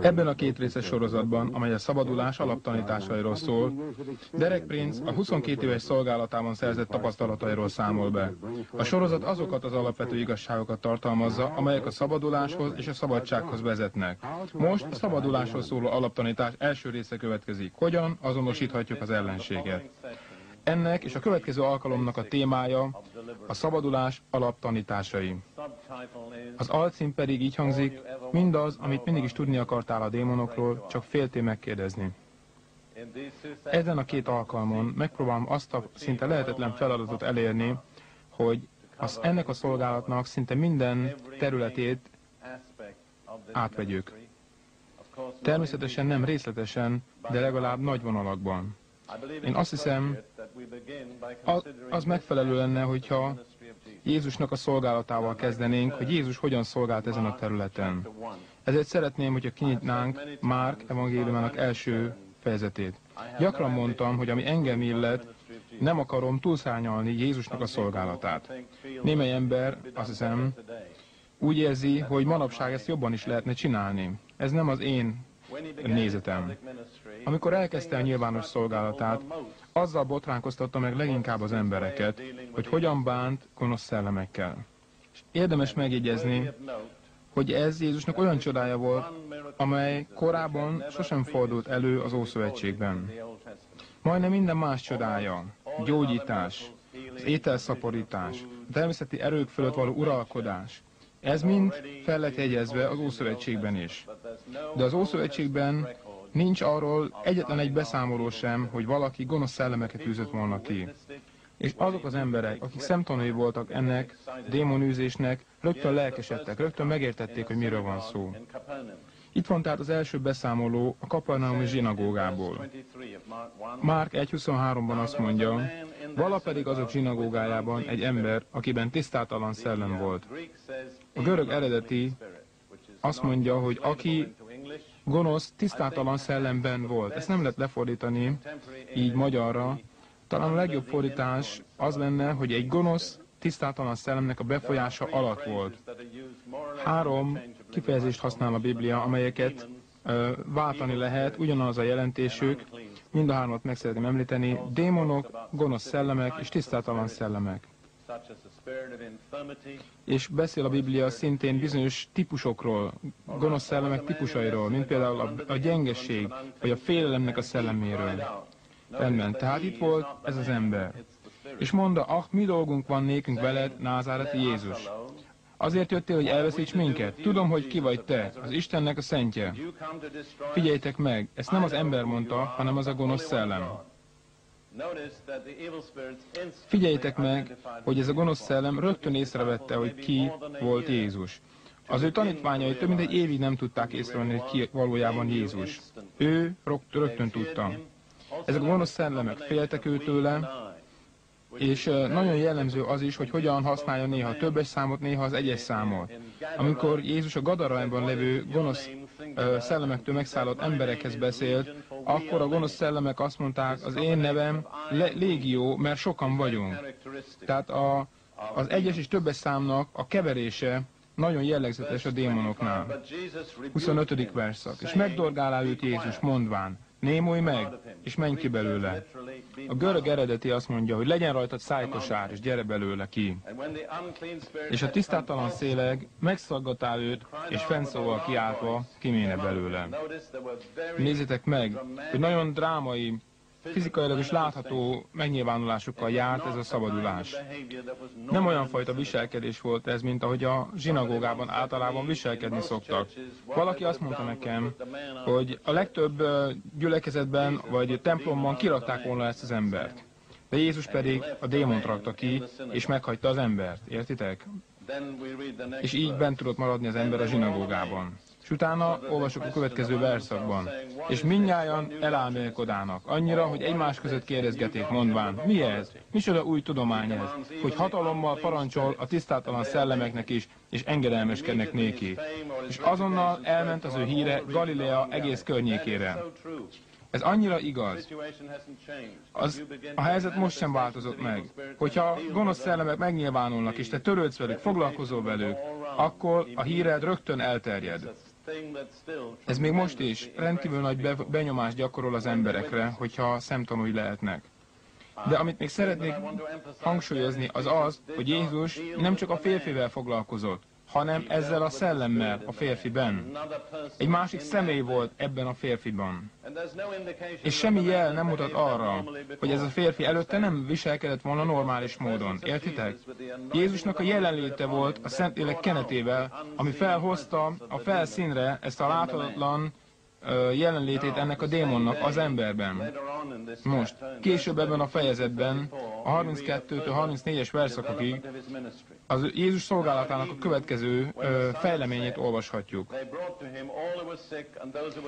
Ebben a két részes sorozatban, amely a szabadulás alaptanításairól szól, Derek Prince a 22 éves szolgálatában szerzett tapasztalatairól számol be. A sorozat azokat az alapvető igazságokat tartalmazza, amelyek a szabaduláshoz és a szabadsághoz vezetnek. Most a szabadulásról szóló alaptanítás első része következik. Hogyan azonosíthatjuk az ellenséget? Ennek és a következő alkalomnak a témája a szabadulás alaptanításai. Az alcím pedig így hangzik, mindaz, amit mindig is tudni akartál a démonokról, csak féltél megkérdezni. Ezen a két alkalmon megpróbálom azt a szinte lehetetlen feladatot elérni, hogy az, ennek a szolgálatnak szinte minden területét átvegyük. Természetesen nem részletesen, de legalább nagy vonalakban. Én azt hiszem, az megfelelő lenne, hogyha Jézusnak a szolgálatával kezdenénk, hogy Jézus hogyan szolgált ezen a területen. Ezért szeretném, hogyha kinyitnánk Márk evangéliumának első fejezetét. Gyakran mondtam, hogy ami engem illet, nem akarom túlszárnyalni Jézusnak a szolgálatát. Némely ember, azt hiszem, úgy érzi, hogy manapság ezt jobban is lehetne csinálni. Ez nem az én nézetem. Amikor elkezdte a nyilvános szolgálatát, azzal botránkoztatta meg leginkább az embereket, hogy hogyan bánt gonosz szellemekkel. Érdemes megjegyezni, hogy ez Jézusnak olyan csodája volt, amely korábban sosem fordult elő az Ószövetségben. Majdnem minden más csodája, gyógyítás, az ételszaporítás, a természeti erők fölött való uralkodás, ez mind fel lett jegyezve az Ószövetségben is. De az Ószövetségben nincs arról egyetlen egy beszámoló sem, hogy valaki gonosz szellemeket űzött volna ki. És azok az emberek, akik szemtanúi voltak ennek démonűzésnek, rögtön lelkesedtek, rögtön megértették, hogy miről van szó. Itt van tehát az első beszámoló a Kapernaumi zsinagógából. Márk 1.23-ban azt mondja, vala pedig azok zsinagógájában egy ember, akiben tisztátalan szellem volt. A görög eredeti azt mondja, hogy aki gonosz, tisztátalan szellemben volt. Ezt nem lehet lefordítani így magyarra. Talán a legjobb fordítás az lenne, hogy egy gonosz, tisztátalan szellemnek a befolyása alatt volt. Három kifejezést használ a Biblia, amelyeket ö, váltani lehet, ugyanaz a jelentésük, mind a hármat meg szeretném említeni, démonok, gonosz szellemek és tisztátalan szellemek. És beszél a Biblia szintén bizonyos típusokról, gonosz szellemek típusairól, mint például a, a gyengesség, vagy a félelemnek a szelleméről. Rendben, tehát itt volt ez az ember. És mondta, ah, mi dolgunk van nékünk veled, názáreti Jézus. Azért jöttél, hogy elveszíts minket. Tudom, hogy ki vagy te, az Istennek a szentje. Figyeljtek meg, ezt nem az ember mondta, hanem az a gonosz szellem. Figyeljtek meg, hogy ez a gonosz szellem rögtön észrevette, hogy ki volt Jézus. Az ő tanítványai több mint egy évig nem tudták észrevenni, hogy ki valójában Jézus. Ő rögtön tudta. Ezek a gonosz szellemek féltek őtőle, és nagyon jellemző az is, hogy hogyan használja néha többes számot, néha az egyes számot. Amikor Jézus a Gadarajban levő gonosz szellemektől megszállott emberekhez beszélt, akkor a gonosz szellemek azt mondták, az én nevem légió, mert sokan vagyunk. Tehát a, az egyes és többes számnak a keverése nagyon jellegzetes a démonoknál. 25. verszak. És megdorgálá őt Jézus, mondván, Némulj meg, és menj ki belőle. A görög eredeti azt mondja, hogy legyen rajtad szájkosár, és gyere belőle ki. És a tisztátalan széleg megszaggatál őt, és fennszóval kiáltva kiméne belőle. Nézzétek meg, hogy nagyon drámai fizikailag is látható megnyilvánulásokkal járt ez a szabadulás. Nem olyan fajta viselkedés volt ez, mint ahogy a zsinagógában általában viselkedni szoktak. Valaki azt mondta nekem, hogy a legtöbb gyülekezetben vagy templomban kirakták volna ezt az embert. De Jézus pedig a démont rakta ki, és meghagyta az embert. Értitek? És így bent tudott maradni az ember a zsinagógában. És utána olvasok a következő verszakban. És mindnyájan elálmélkodának, annyira, hogy egymás között kérdezgeték, mondván, mi ez? Micsoda új tudomány ez? Hogy hatalommal parancsol a tisztátalan szellemeknek is, és engedelmeskednek néki. És azonnal elment az ő híre Galilea egész környékére. Ez annyira igaz. Az, a helyzet most sem változott meg. Hogyha gonosz szellemek megnyilvánulnak, és te törődsz velük, foglalkozol velük, akkor a híred rögtön elterjed. Ez még most is rendkívül nagy benyomást gyakorol az emberekre, hogyha szemtanúi lehetnek. De amit még szeretnék hangsúlyozni, az az, hogy Jézus nem csak a férfivel foglalkozott, hanem ezzel a szellemmel a férfiben. Egy másik személy volt ebben a férfiban. És semmi jel nem mutat arra, hogy ez a férfi előtte nem viselkedett volna normális módon. Értitek? Jézusnak a jelenléte volt a Szentlélek kenetével, ami felhozta a felszínre ezt a láthatatlan jelenlétét ennek a démonnak az emberben. Most, később ebben a fejezetben, a 32-től 34-es verszakokig az Jézus szolgálatának a következő fejleményét olvashatjuk.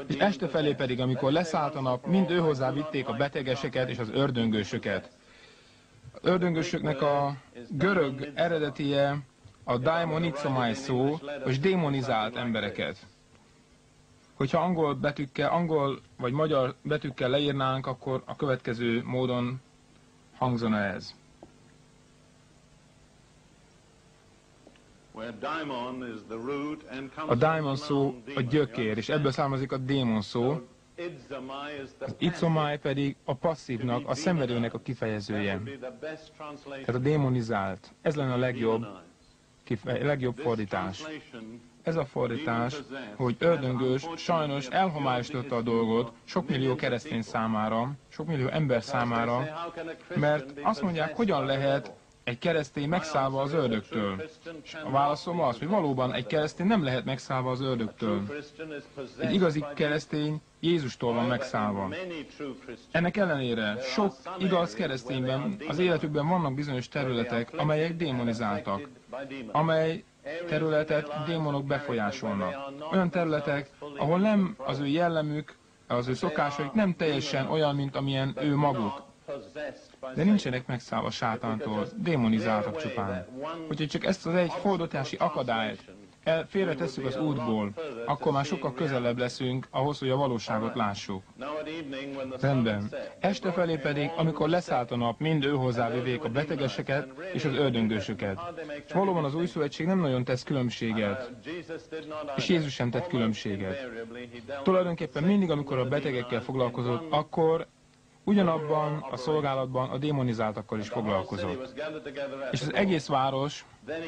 És este felé pedig, amikor leszállt a nap, mind ő hozzá vitték a betegeseket és az ördöngősöket. Az ördöngősöknek a görög eredetie a daimonitzomai szó, és démonizált embereket. Hogyha angol betűkkel, angol vagy magyar betűkkel leírnánk, akkor a következő módon hangzana ez. A daimon szó a gyökér, és ebből származik a démon szó. Az itzomai pedig a passzívnak, a szenvedőnek a kifejezője. Tehát a démonizált. Ez lenne a legjobb, kifej, legjobb fordítás. Ez a fordítás, hogy ördöngős sajnos elhomályosította a dolgot sok millió keresztény számára, sok millió ember számára, mert azt mondják, hogyan lehet egy keresztény megszállva az ördögtől? A válaszom az, hogy valóban egy keresztény nem lehet megszállva az ördögtől. Egy igazi keresztény Jézustól van megszállva. Ennek ellenére sok igaz keresztényben az életükben vannak bizonyos területek, amelyek démonizáltak, amely területet démonok befolyásolnak. Olyan területek, ahol nem az ő jellemük, az ő szokásaik nem teljesen olyan, mint amilyen ő maguk. De nincsenek megszállva sátántól, démonizáltak csupán. Úgyhogy csak ezt az egy fordatási akadályt el, félretesszük az útból, akkor már sokkal közelebb leszünk ahhoz, hogy a valóságot lássuk. Rendben. Este felé pedig, amikor leszállt a nap, mind ő hozzávévék a betegeseket és az ördöngősöket. És valóban az új szövetség nem nagyon tesz különbséget. És Jézus sem tett különbséget. Tulajdonképpen mindig, amikor a betegekkel foglalkozott, akkor ugyanabban a szolgálatban a démonizáltakkal is foglalkozott. És az egész város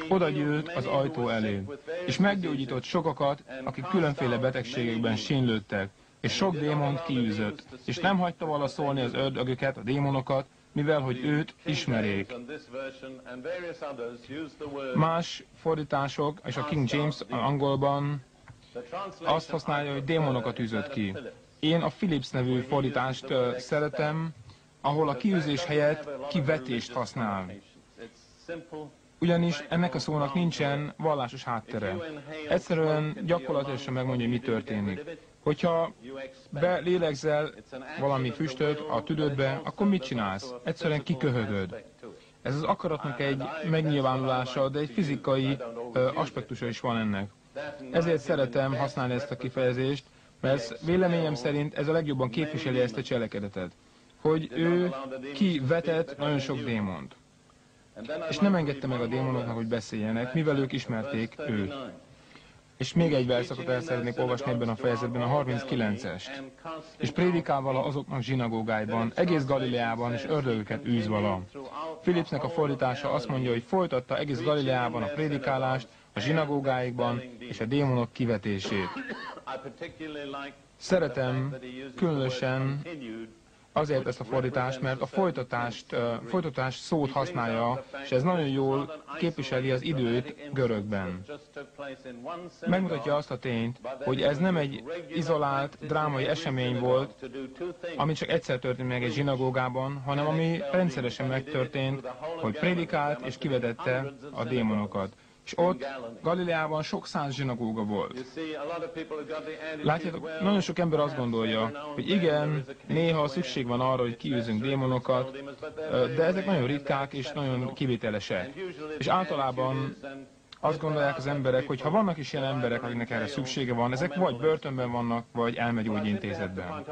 oda gyűlt az ajtó elé, és meggyógyított sokakat, akik különféle betegségekben sínlődtek, és sok démont kiűzött, és nem hagyta vala szólni az ördögöket, a démonokat, mivel hogy őt ismerék. Más fordítások, és a King James angolban azt használja, hogy démonokat űzött ki. Én a Philips nevű fordítást szeretem, ahol a kiűzés helyett kivetést használ. Ugyanis ennek a szónak nincsen vallásos háttere. Egyszerűen gyakorlatilag megmondja, mi történik. Hogyha belélegzel valami füstöt a tüdődbe, akkor mit csinálsz? Egyszerűen kiköhögöd. Ez az akaratnak egy megnyilvánulása, de egy fizikai aspektusa is van ennek. Ezért szeretem használni ezt a kifejezést, mert véleményem szerint ez a legjobban képviseli ezt a cselekedetet, hogy ő kivetett nagyon sok démont. És nem engedte meg a démonoknak, hogy beszéljenek, mivel ők ismerték őt. És még egy verszakot el szeretnék olvasni ebben a fejezetben, a 39-est. És prédikál vala azoknak zsinagógájban, egész Galileában, és ördögöket űz vala. Philipsnek a fordítása azt mondja, hogy folytatta egész Galileában a prédikálást, a zsinagógáikban és a démonok kivetését. Szeretem különösen azért ezt a fordítást, mert a folytatást, folytatás szót használja, és ez nagyon jól képviseli az időt görögben. Megmutatja azt a tényt, hogy ez nem egy izolált drámai esemény volt, ami csak egyszer történt meg egy zsinagógában, hanem ami rendszeresen megtörtént, hogy prédikált és kivedette a démonokat. És ott Galileában sok száz zsinagóga volt. Látjátok, nagyon sok ember azt gondolja, hogy igen, néha szükség van arra, hogy kiűzünk démonokat, de ezek nagyon ritkák és nagyon kivételesek. És általában azt gondolják az emberek, hogy ha vannak is ilyen emberek, akiknek erre szüksége van, ezek vagy börtönben vannak, vagy elmegyógyintézetben.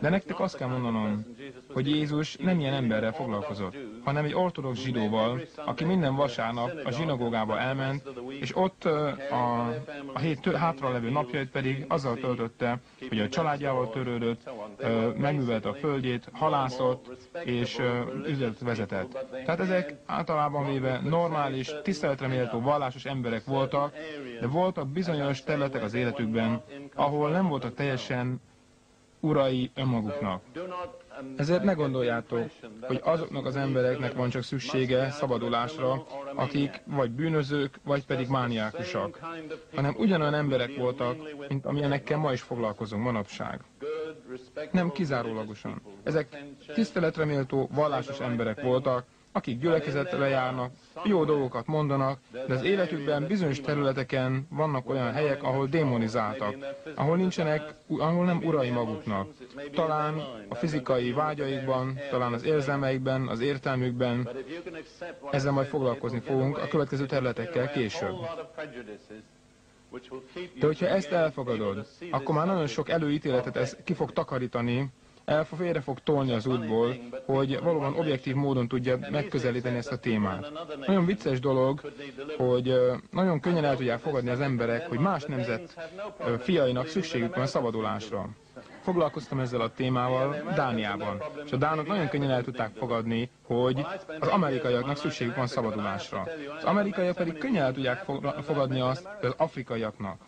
De nektek azt kell mondanom, hogy Jézus nem ilyen emberrel foglalkozott, hanem egy ortodox zsidóval, aki minden vasárnap a zsinagógába elment, és ott a, a hét hátra levő napjait pedig azzal töltötte, hogy a családjával törődött, megművelte a földjét, halászott és üzletet vezetett. Tehát ezek általában véve normális, tiszteletre méltó vallásos emberek voltak, de voltak bizonyos területek az életükben, ahol nem voltak teljesen urai önmaguknak. Ezért ne gondoljátok, hogy azoknak az embereknek van csak szüksége szabadulásra, akik vagy bűnözők, vagy pedig mániákusak, hanem ugyanolyan emberek voltak, mint amilyenekkel ma is foglalkozunk manapság. Nem kizárólagosan. Ezek tiszteletreméltó, vallásos emberek voltak, akik gyülekezetre járnak, jó dolgokat mondanak, de az életükben bizonyos területeken vannak olyan helyek, ahol démonizáltak, ahol nincsenek, ahol nem urai maguknak. Talán a fizikai vágyaikban, talán az érzelmeikben, az értelmükben, ezzel majd foglalkozni fogunk a következő területekkel később. De hogyha ezt elfogadod, akkor már nagyon sok előítéletet ez ki fog takarítani félre fog tolni az útból, hogy valóban objektív módon tudja megközelíteni ezt a témát. Nagyon vicces dolog, hogy nagyon könnyen el tudják fogadni az emberek, hogy más nemzet fiainak szükségük van szabadulásra. Foglalkoztam ezzel a témával Dániában, és a dánok nagyon könnyen el tudták fogadni, hogy az amerikaiaknak szükségük van szabadulásra. Az amerikaiak pedig könnyen el tudják fogadni azt az afrikaiaknak.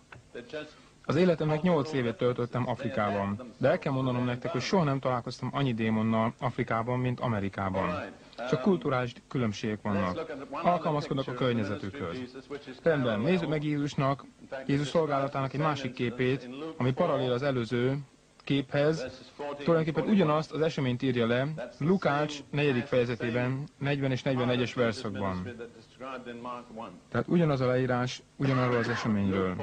Az életemnek 8 évet töltöttem Afrikában, de el kell mondanom nektek, hogy soha nem találkoztam annyi démonnal Afrikában, mint Amerikában. Csak kulturális különbségek vannak. Alkalmazkodnak a környezetükhöz. Rendben, nézzük meg Jézusnak, Jézus szolgálatának egy másik képét, ami paralel az előző, képhez tulajdonképpen ugyanazt az eseményt írja le Lukács 4. fejezetében, 40 és 41-es verszakban. Tehát ugyanaz a leírás ugyanarról az eseményről.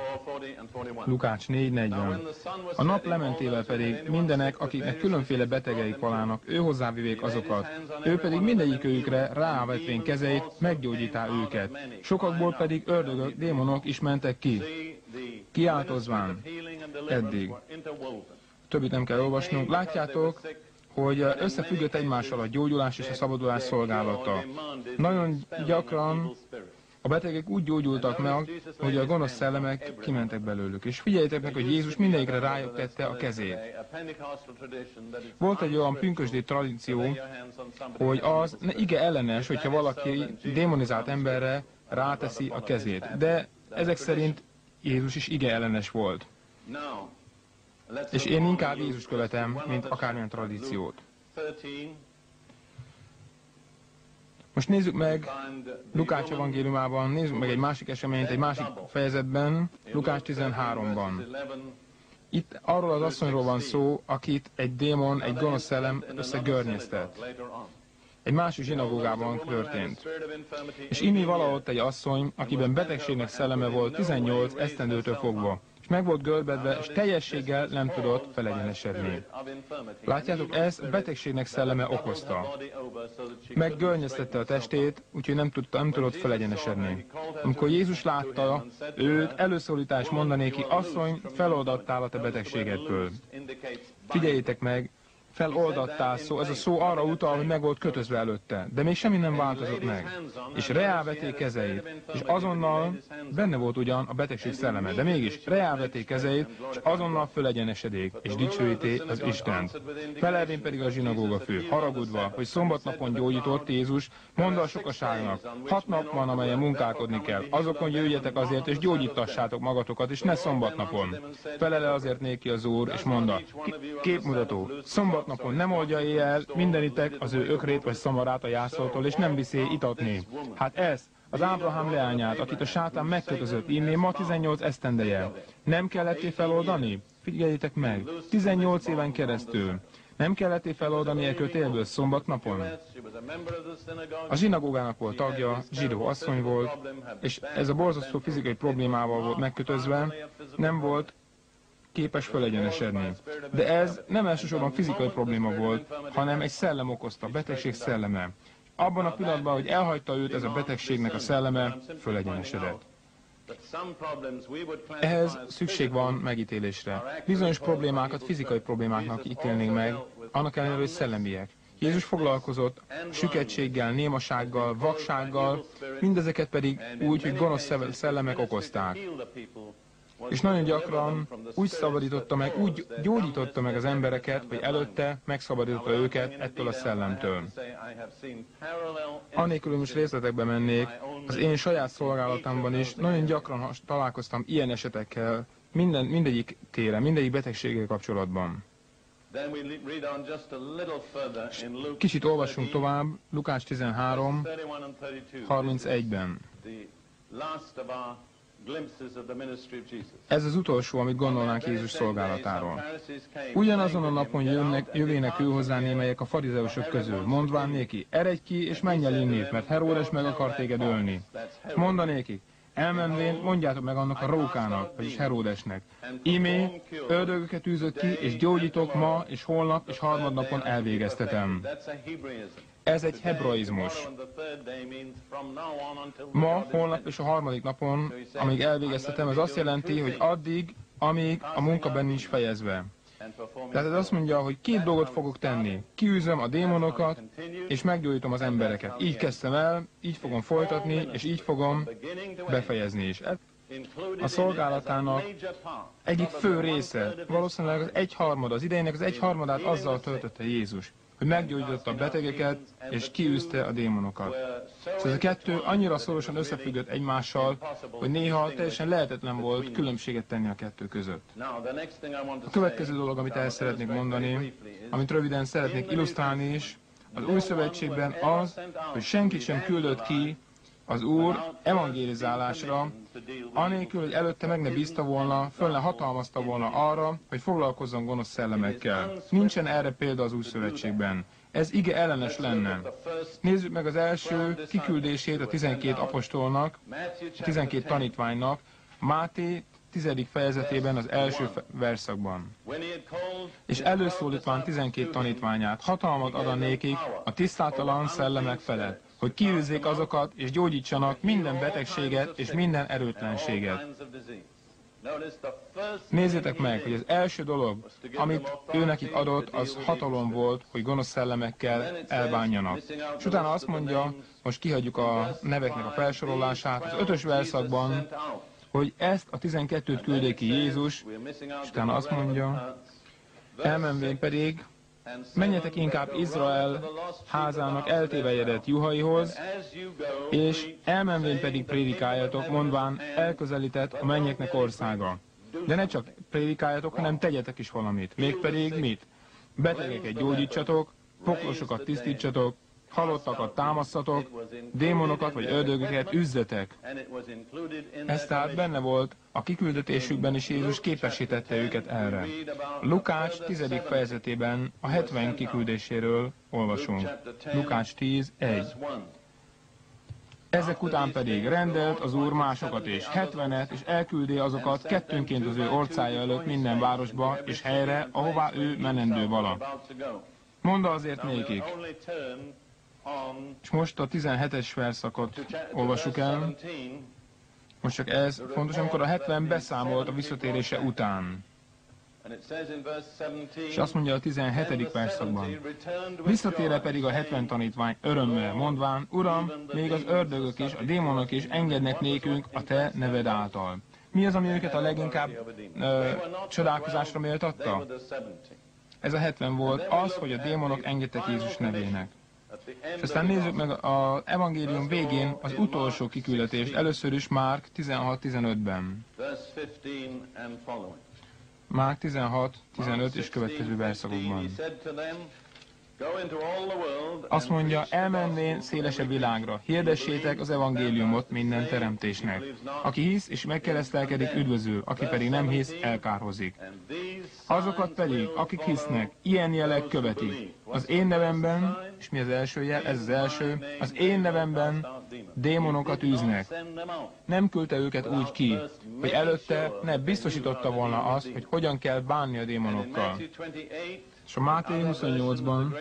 Lukács 4.40. A nap lementével pedig mindenek, akiknek különféle betegeik valának, ő hozzávivék azokat. Ő pedig mindegyikőjükre rávetvén kezeit, meggyógyítá őket. Sokakból pedig ördögök, démonok is mentek ki. Kiáltozván. Eddig többit nem kell olvasnunk. Látjátok, hogy összefüggött egymással a gyógyulás és a szabadulás szolgálata. Nagyon gyakran a betegek úgy gyógyultak meg, hogy a gonosz szellemek kimentek belőlük. És figyeljétek meg, hogy Jézus mindegyikre rájuk tette a kezét. Volt egy olyan pünkösdi tradíció, hogy az ige ellenes, hogyha valaki démonizált emberre ráteszi a kezét. De ezek szerint Jézus is ige ellenes volt. És én inkább Jézus követem, mint akármilyen tradíciót. Most nézzük meg Lukács evangéliumában, nézzük meg egy másik eseményt, egy másik fejezetben, Lukács 13-ban. Itt arról az asszonyról van szó, akit egy démon, egy gonosz szellem összegörnyeztet. Egy másik zsinagógában történt. És inni valahogy egy asszony, akiben betegségnek szelleme volt 18 esztendőtől fogva meg volt görbedve, és teljességgel nem tudott felegyenesedni. Látjátok, ez betegségnek szelleme okozta. Meggörnyeztette a testét, úgyhogy nem, tudta, nem tudott felegyenesedni. Amikor Jézus látta őt, előszólítás mondanéki, asszony, feloldattál a te betegségedből. Figyeljétek meg, feloldattál szó, ez a szó arra utal, hogy meg volt kötözve előtte, de még semmi nem változott meg. És reálveté kezeit, és azonnal benne volt ugyan a betegség szelleme, de mégis reálveté kezeit, és azonnal fölegyenesedék, és dicsőíté az Istent. Felelvén pedig a zsinagóga fő, haragudva, hogy szombatnapon gyógyított Jézus, mondta a sokaságnak, hat nap van, amelyen munkálkodni kell, azokon jöjjetek azért, és gyógyítassátok magatokat, és ne szombatnapon. Felele azért néki az Úr, és mondta, képmutató, szombat napon nem oldja éjjel mindenitek az ő ökrét vagy szamarát a jászoltól, és nem viszi itatni. Hát ez, az Ábrahám leányát, akit a sátán megkötözött, inni ma 18 esztendeje. Nem kellett feloldani? Figyeljétek meg, 18 éven keresztül. Nem kellett feloldani e kötélből szombatnapon? A zsinagógának volt tagja, zsidó asszony volt, és ez a borzasztó fizikai problémával volt megkötözve, nem volt képes fölegyenesedni. De ez nem elsősorban fizikai probléma volt, hanem egy szellem okozta, betegség szelleme. Abban a pillanatban, hogy elhagyta őt ez a betegségnek a szelleme, fölegyenesedett. Ehhez szükség van megítélésre. Bizonyos problémákat fizikai problémáknak ítélnénk meg, annak ellenére, hogy szellemiek. Jézus foglalkozott süketséggel, némasággal, vaksággal, mindezeket pedig úgy, hogy gonosz szellemek okozták. És nagyon gyakran úgy szabadította meg, úgy gyógyította meg az embereket, hogy előtte megszabadította őket ettől a szellemtől. Anélkül, most részletekbe mennék, az én saját szolgálatomban is nagyon gyakran találkoztam ilyen esetekkel, minden, mindegyik téren, mindegyik betegséggel kapcsolatban. Kicsit olvassunk tovább, Lukács 13, 31-ben. Ez az utolsó, amit gondolnánk Jézus szolgálatáról. Ugyanazon a napon jönnek, jövének ő hozzá némelyek a farizeusok közül, mondván néki, eredj ki és menj el innét, mert Heródes meg akar téged ölni. Mondanéki, Elmenvén mondjátok meg annak a rókának, vagyis Heródesnek. Imé, ördögöket űzött ki, és gyógyítok ma, és holnap, és harmadnapon elvégeztetem. Ez egy hebraizmus. Ma, holnap és a harmadik napon, amíg elvégeztetem, ez azt jelenti, hogy addig, amíg a munka benne is fejezve. Tehát ez azt mondja, hogy két dolgot fogok tenni. Kiűzöm a démonokat, és meggyógyítom az embereket. Így kezdtem el, így fogom folytatni, és így fogom befejezni is. A szolgálatának egyik fő része, valószínűleg az egyharmad, az idejének az egyharmadát azzal töltötte Jézus, hogy meggyógyította a betegeket, és kiűzte a démonokat. Szóval ez a kettő annyira szorosan összefüggött egymással, hogy néha teljesen lehetetlen volt különbséget tenni a kettő között. A következő dolog, amit el szeretnék mondani, amit röviden szeretnék illusztrálni is, az új szövetségben az, hogy senkit sem küldött ki az Úr evangélizálásra, anélkül, hogy előtte meg ne bízta volna, föl ne hatalmazta volna arra, hogy foglalkozzon gonosz szellemekkel. Nincsen erre példa az új. Ez ige ellenes lenne. Nézzük meg az első kiküldését a 12 apostolnak, a 12 tanítványnak, Máté 10. fejezetében az első verszakban. És előszólítván 12 tanítványát, hatalmat ad a nékik a tisztátalan szellemek felett, hogy kiűzzék azokat, és gyógyítsanak minden betegséget és minden erőtlenséget. Nézzétek meg, hogy az első dolog, amit ő nekik adott, az hatalom volt, hogy gonosz szellemekkel elbánjanak. És utána azt mondja, most kihagyjuk a neveknek a felsorolását, az ötös verszakban, hogy ezt a tizenkettőt küldé ki Jézus, és utána azt mondja, elmenvén pedig menjetek inkább Izrael házának eltévejedett juhaihoz, és elmenvén pedig prédikáljatok, mondván elközelített a mennyeknek országa. De ne csak prédikáljatok, hanem tegyetek is valamit. Mégpedig mit? Betegeket gyógyítsatok, poklosokat tisztítsatok, halottakat támasztatok, démonokat vagy ördögöket üzzetek. Ez tehát benne volt a kiküldetésükben is Jézus képesítette őket erre. Lukács 10. fejezetében a 70 kiküldéséről olvasunk. Lukács 10, 1. Ezek után pedig rendelt az Úr másokat és hetvenet, és elküldi azokat kettőnként az ő orcája előtt minden városba és helyre, ahová ő menendő vala. Mondd azért nékik, és most a 17-es verszakot olvasjuk el. Most csak ez fontos, amikor a 70 beszámolt a visszatérése után. És azt mondja a 17. verszakban. Visszatére pedig a 70 tanítvány örömmel, mondván, Uram, még az ördögök is, a démonok is engednek nékünk a Te neved által. Mi az, ami őket a leginkább ö, csodálkozásra méltatta? Ez a 70 volt, az, hogy a démonok engedtek Jézus nevének. És aztán nézzük meg az evangélium végén az utolsó kiküldetést, először is Márk 16-15-ben. Márk 16-15 és következő verszakokban. Azt mondja, elmenvén szélesebb világra, hirdessétek az evangéliumot minden teremtésnek. Aki hisz és megkeresztelkedik, üdvözül, aki pedig nem hisz, elkárhozik. Azokat pedig, akik hisznek, ilyen jelek követik. Az én nevemben, és mi az első jel? Ez az első. Az én nevemben démonokat űznek. Nem küldte őket úgy ki, hogy előtte ne biztosította volna azt, hogy hogyan kell bánni a démonokkal. És a Máté 28-ban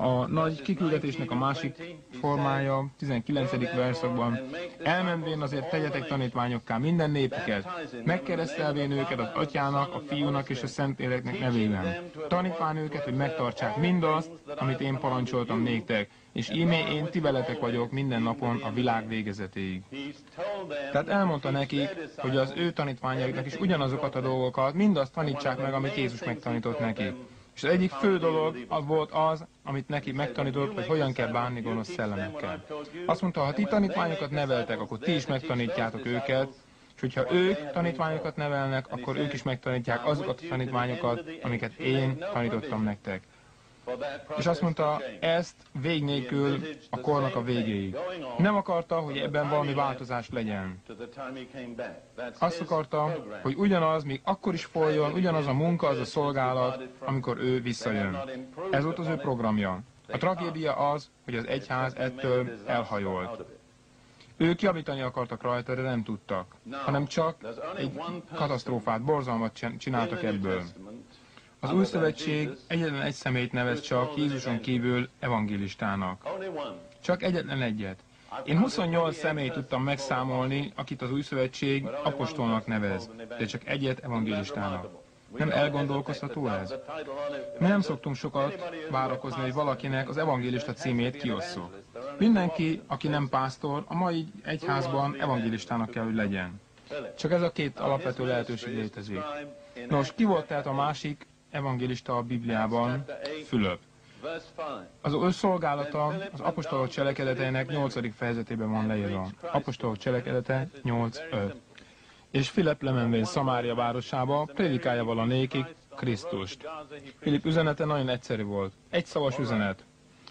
A nagy kiküldetésnek a másik formája, 19. verszakban, elmenvén azért tegyetek tanítványokká minden népeket, megkeresztelvén őket az atyának, a fiúnak és a Szentléleknek nevében. Tanítván őket, hogy megtartsák mindazt, amit én parancsoltam néktek, és ímé én ti veletek vagyok minden napon a világ végezetéig. Tehát elmondta nekik, hogy az ő tanítványaiknak is ugyanazokat a dolgokat, mindazt tanítsák meg, amit Jézus megtanított nekik. És az egyik fő dolog az volt az, amit neki megtanított, hogy hogyan kell bánni gonosz szellemekkel. Azt mondta, ha ti tanítványokat neveltek, akkor ti is megtanítjátok őket, és hogyha ők tanítványokat nevelnek, akkor ők is megtanítják azokat a tanítványokat, amiket én tanítottam nektek. És azt mondta, ezt vég nélkül a kornak a végéig. Nem akarta, hogy ebben valami változás legyen. Azt akarta, hogy ugyanaz, még akkor is folyjon, ugyanaz a munka, az a szolgálat, amikor ő visszajön. Ez volt az ő programja. A tragédia az, hogy az egyház ettől elhajolt. Ők javítani akartak rajta, de nem tudtak, hanem csak egy katasztrófát, borzalmat csináltak ebből. Az új szövetség egyetlen egy szemét nevez csak Jézuson kívül evangélistának. Csak egyetlen egyet. Én 28 személyt tudtam megszámolni, akit az új szövetség apostolnak nevez, de csak egyet evangélistának. Nem elgondolkozható ez? Mi nem szoktunk sokat várakozni, hogy valakinek az evangélista címét kiosszuk. Mindenki, aki nem pásztor, a mai egyházban evangélistának kell, hogy legyen. Csak ez a két alapvető lehetőség létezik. Nos, ki volt tehát a másik evangélista a Bibliában, Fülöp. Az ő szolgálata az apostolok cselekedeteinek 8. fejezetében van leírva. Apostolok cselekedete 8.5. És Filip lemenvén Szamária városába, prédikálja vala nékik Krisztust. Filip üzenete nagyon egyszerű volt. Egy szavas üzenet.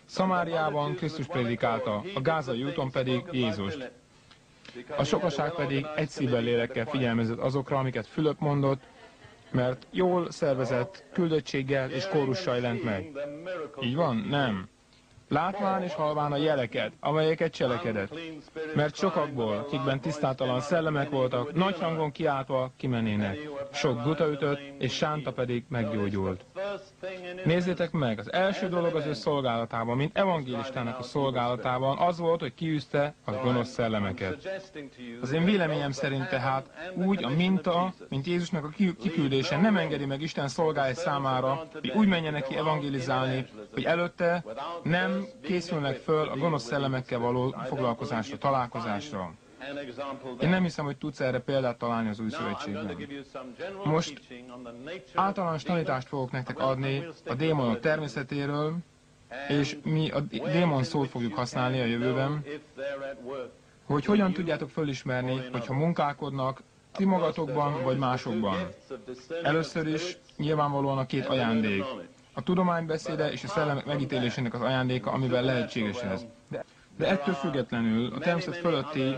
Szamáriában Krisztus prédikálta, a gázai úton pedig Jézust. A sokaság pedig egy szívvel lélekkel figyelmezett azokra, amiket Fülöp mondott, mert jól szervezett küldöttséggel és kórussal jelent meg. Így van? Nem. Látván és halván a jeleket, amelyeket cselekedett. Mert sokakból, akikben tisztátalan szellemek voltak, nagy hangon kiáltva kimenének. Sok guta ütött, és sánta pedig meggyógyult. Nézzétek meg, az első dolog az ő szolgálatában, mint evangélistának a szolgálatában az volt, hogy kiűzte a gonosz szellemeket. Az én véleményem szerint tehát úgy a minta, mint Jézusnak a kiküldése nem engedi meg Isten szolgája számára, hogy úgy menjenek ki evangélizálni, hogy előtte nem készülnek föl a gonosz szellemekkel való foglalkozásra, találkozásra. Én nem hiszem, hogy tudsz erre példát találni az új szövetségben. Most általános tanítást fogok nektek adni a démonok természetéről, és mi a démon szót fogjuk használni a jövőben, hogy hogyan tudjátok fölismerni, hogyha munkálkodnak ti magatokban vagy másokban. Először is nyilvánvalóan a két ajándék. A tudomány beszéde és a szellemek megítélésének az ajándéka, amivel lehetséges ez. De, de ettől függetlenül, a természet fölötti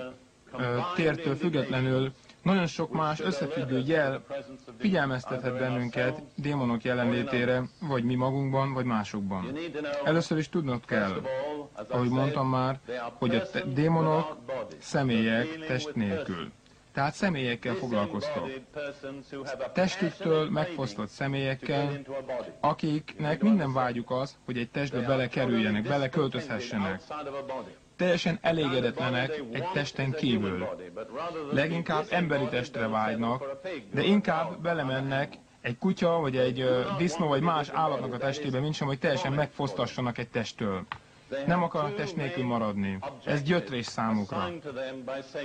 tértől függetlenül nagyon sok más összefüggő jel figyelmeztethet bennünket démonok jelenlétére, vagy mi magunkban, vagy másokban. Először is tudnod kell, ahogy mondtam már, hogy a démonok személyek test nélkül. Tehát személyekkel foglalkoztok. Testüktől megfosztott személyekkel, akiknek minden vágyuk az, hogy egy testbe belekerüljenek, beleköltözhessenek teljesen elégedetlenek egy testen kívül. Leginkább emberi testre vágynak, de inkább belemennek egy kutya, vagy egy disznó, vagy más állatnak a testébe, mint sem, hogy teljesen megfosztassanak egy testtől. Nem akarnak test nélkül maradni. Ez gyötrés számukra.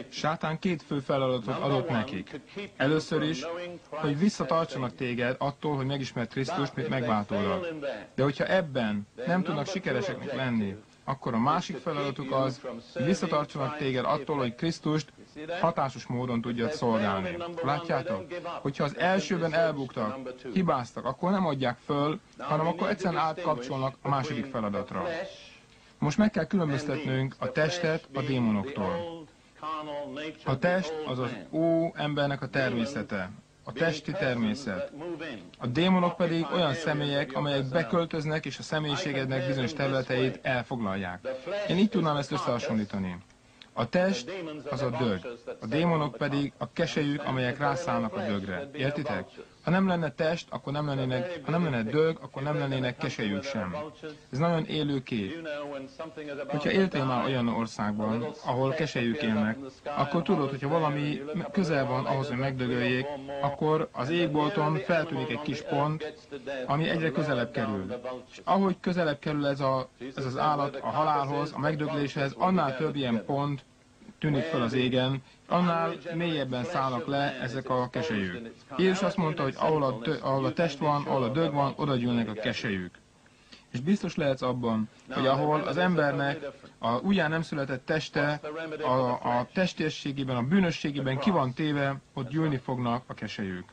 Sátán két fő feladatot adott nekik. Először is, hogy visszatartsanak téged attól, hogy megismert Krisztust, mint megváltólag. De hogyha ebben nem tudnak sikeresek lenni, akkor a másik feladatuk az, hogy visszatartsanak téged attól, hogy Krisztust hatásos módon tudjad szolgálni. Látjátok? Hogyha az elsőben elbuktak, hibáztak, akkor nem adják föl, hanem akkor egyszerűen átkapcsolnak a második feladatra. Most meg kell különböztetnünk a testet a démonoktól. A test az az ó embernek a természete, a testi természet. A démonok pedig olyan személyek, amelyek beköltöznek és a személyiségednek bizonyos területeit elfoglalják. Én így tudnám ezt összehasonlítani. A test az a dög, a démonok pedig a keselyük, amelyek rászállnak a dögre. Értitek? Ha nem lenne test, akkor nem lennének, ha nem lenne dög, akkor nem lennének keselyük sem. Ez nagyon élő kép. Hogyha éltél már olyan országban, ahol keselyük élnek, akkor tudod, hogyha valami közel van ahhoz, hogy megdögöljék, akkor az égbolton feltűnik egy kis pont, ami egyre közelebb kerül. És ahogy közelebb kerül ez, a, ez az állat a halálhoz, a megdögléshez, annál több ilyen pont tűnik fel az égen, annál mélyebben szállnak le ezek a keselyük. Jézus azt mondta, hogy ahol a, ahol a test van, ahol a dög van, oda gyűlnek a keselyük. És biztos lehetsz abban, hogy ahol az embernek a újján nem született teste a, a testérségében, a bűnösségében ki van téve, ott gyűlni fognak a keselyük.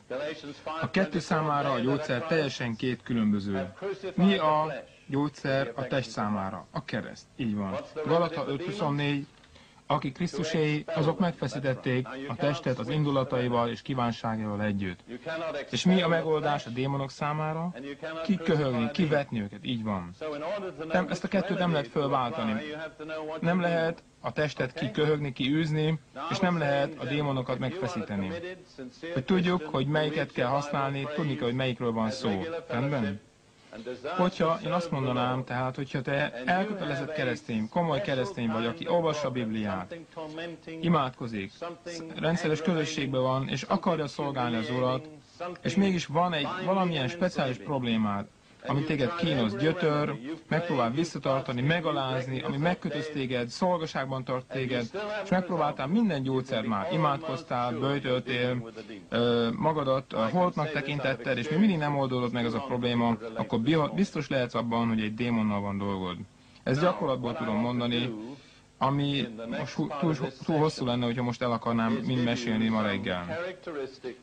A kettő számára a gyógyszer teljesen két különböző. Mi a gyógyszer a test számára? A kereszt. Így van. Galata 5.24 aki Krisztuséi, azok megfeszítették a testet az indulataival és kívánságával együtt. És mi a megoldás a démonok számára? Kiköhögni, kivetni őket, így van. Nem, ezt a kettőt nem lehet fölváltani. Nem lehet a testet kiköhögni, kiűzni, és nem lehet a démonokat megfeszíteni. Hogy tudjuk, hogy melyiket kell használni, tudni kell, hogy melyikről van szó. Rendben? Hogyha én azt mondanám, tehát, hogyha te elkötelezett keresztény, komoly keresztény vagy, aki olvassa a Bibliát, imádkozik, rendszeres közösségben van, és akarja szolgálni az Urat, és mégis van egy valamilyen speciális problémád, ami téged kínos, gyötör, megpróbál visszatartani, megalázni, ami megkötöz téged, szolgaságban tart téged, és megpróbáltál minden gyógyszert már, imádkoztál, böjtöltél, magadat holtnak tekintetted, és mi mindig nem oldódott meg az a probléma, akkor biztos lehetsz abban, hogy egy démonnal van dolgod. Ezt gyakorlatból tudom mondani, ami most túl, túl hosszú lenne, hogyha most el akarnám mind mesélni ma reggel.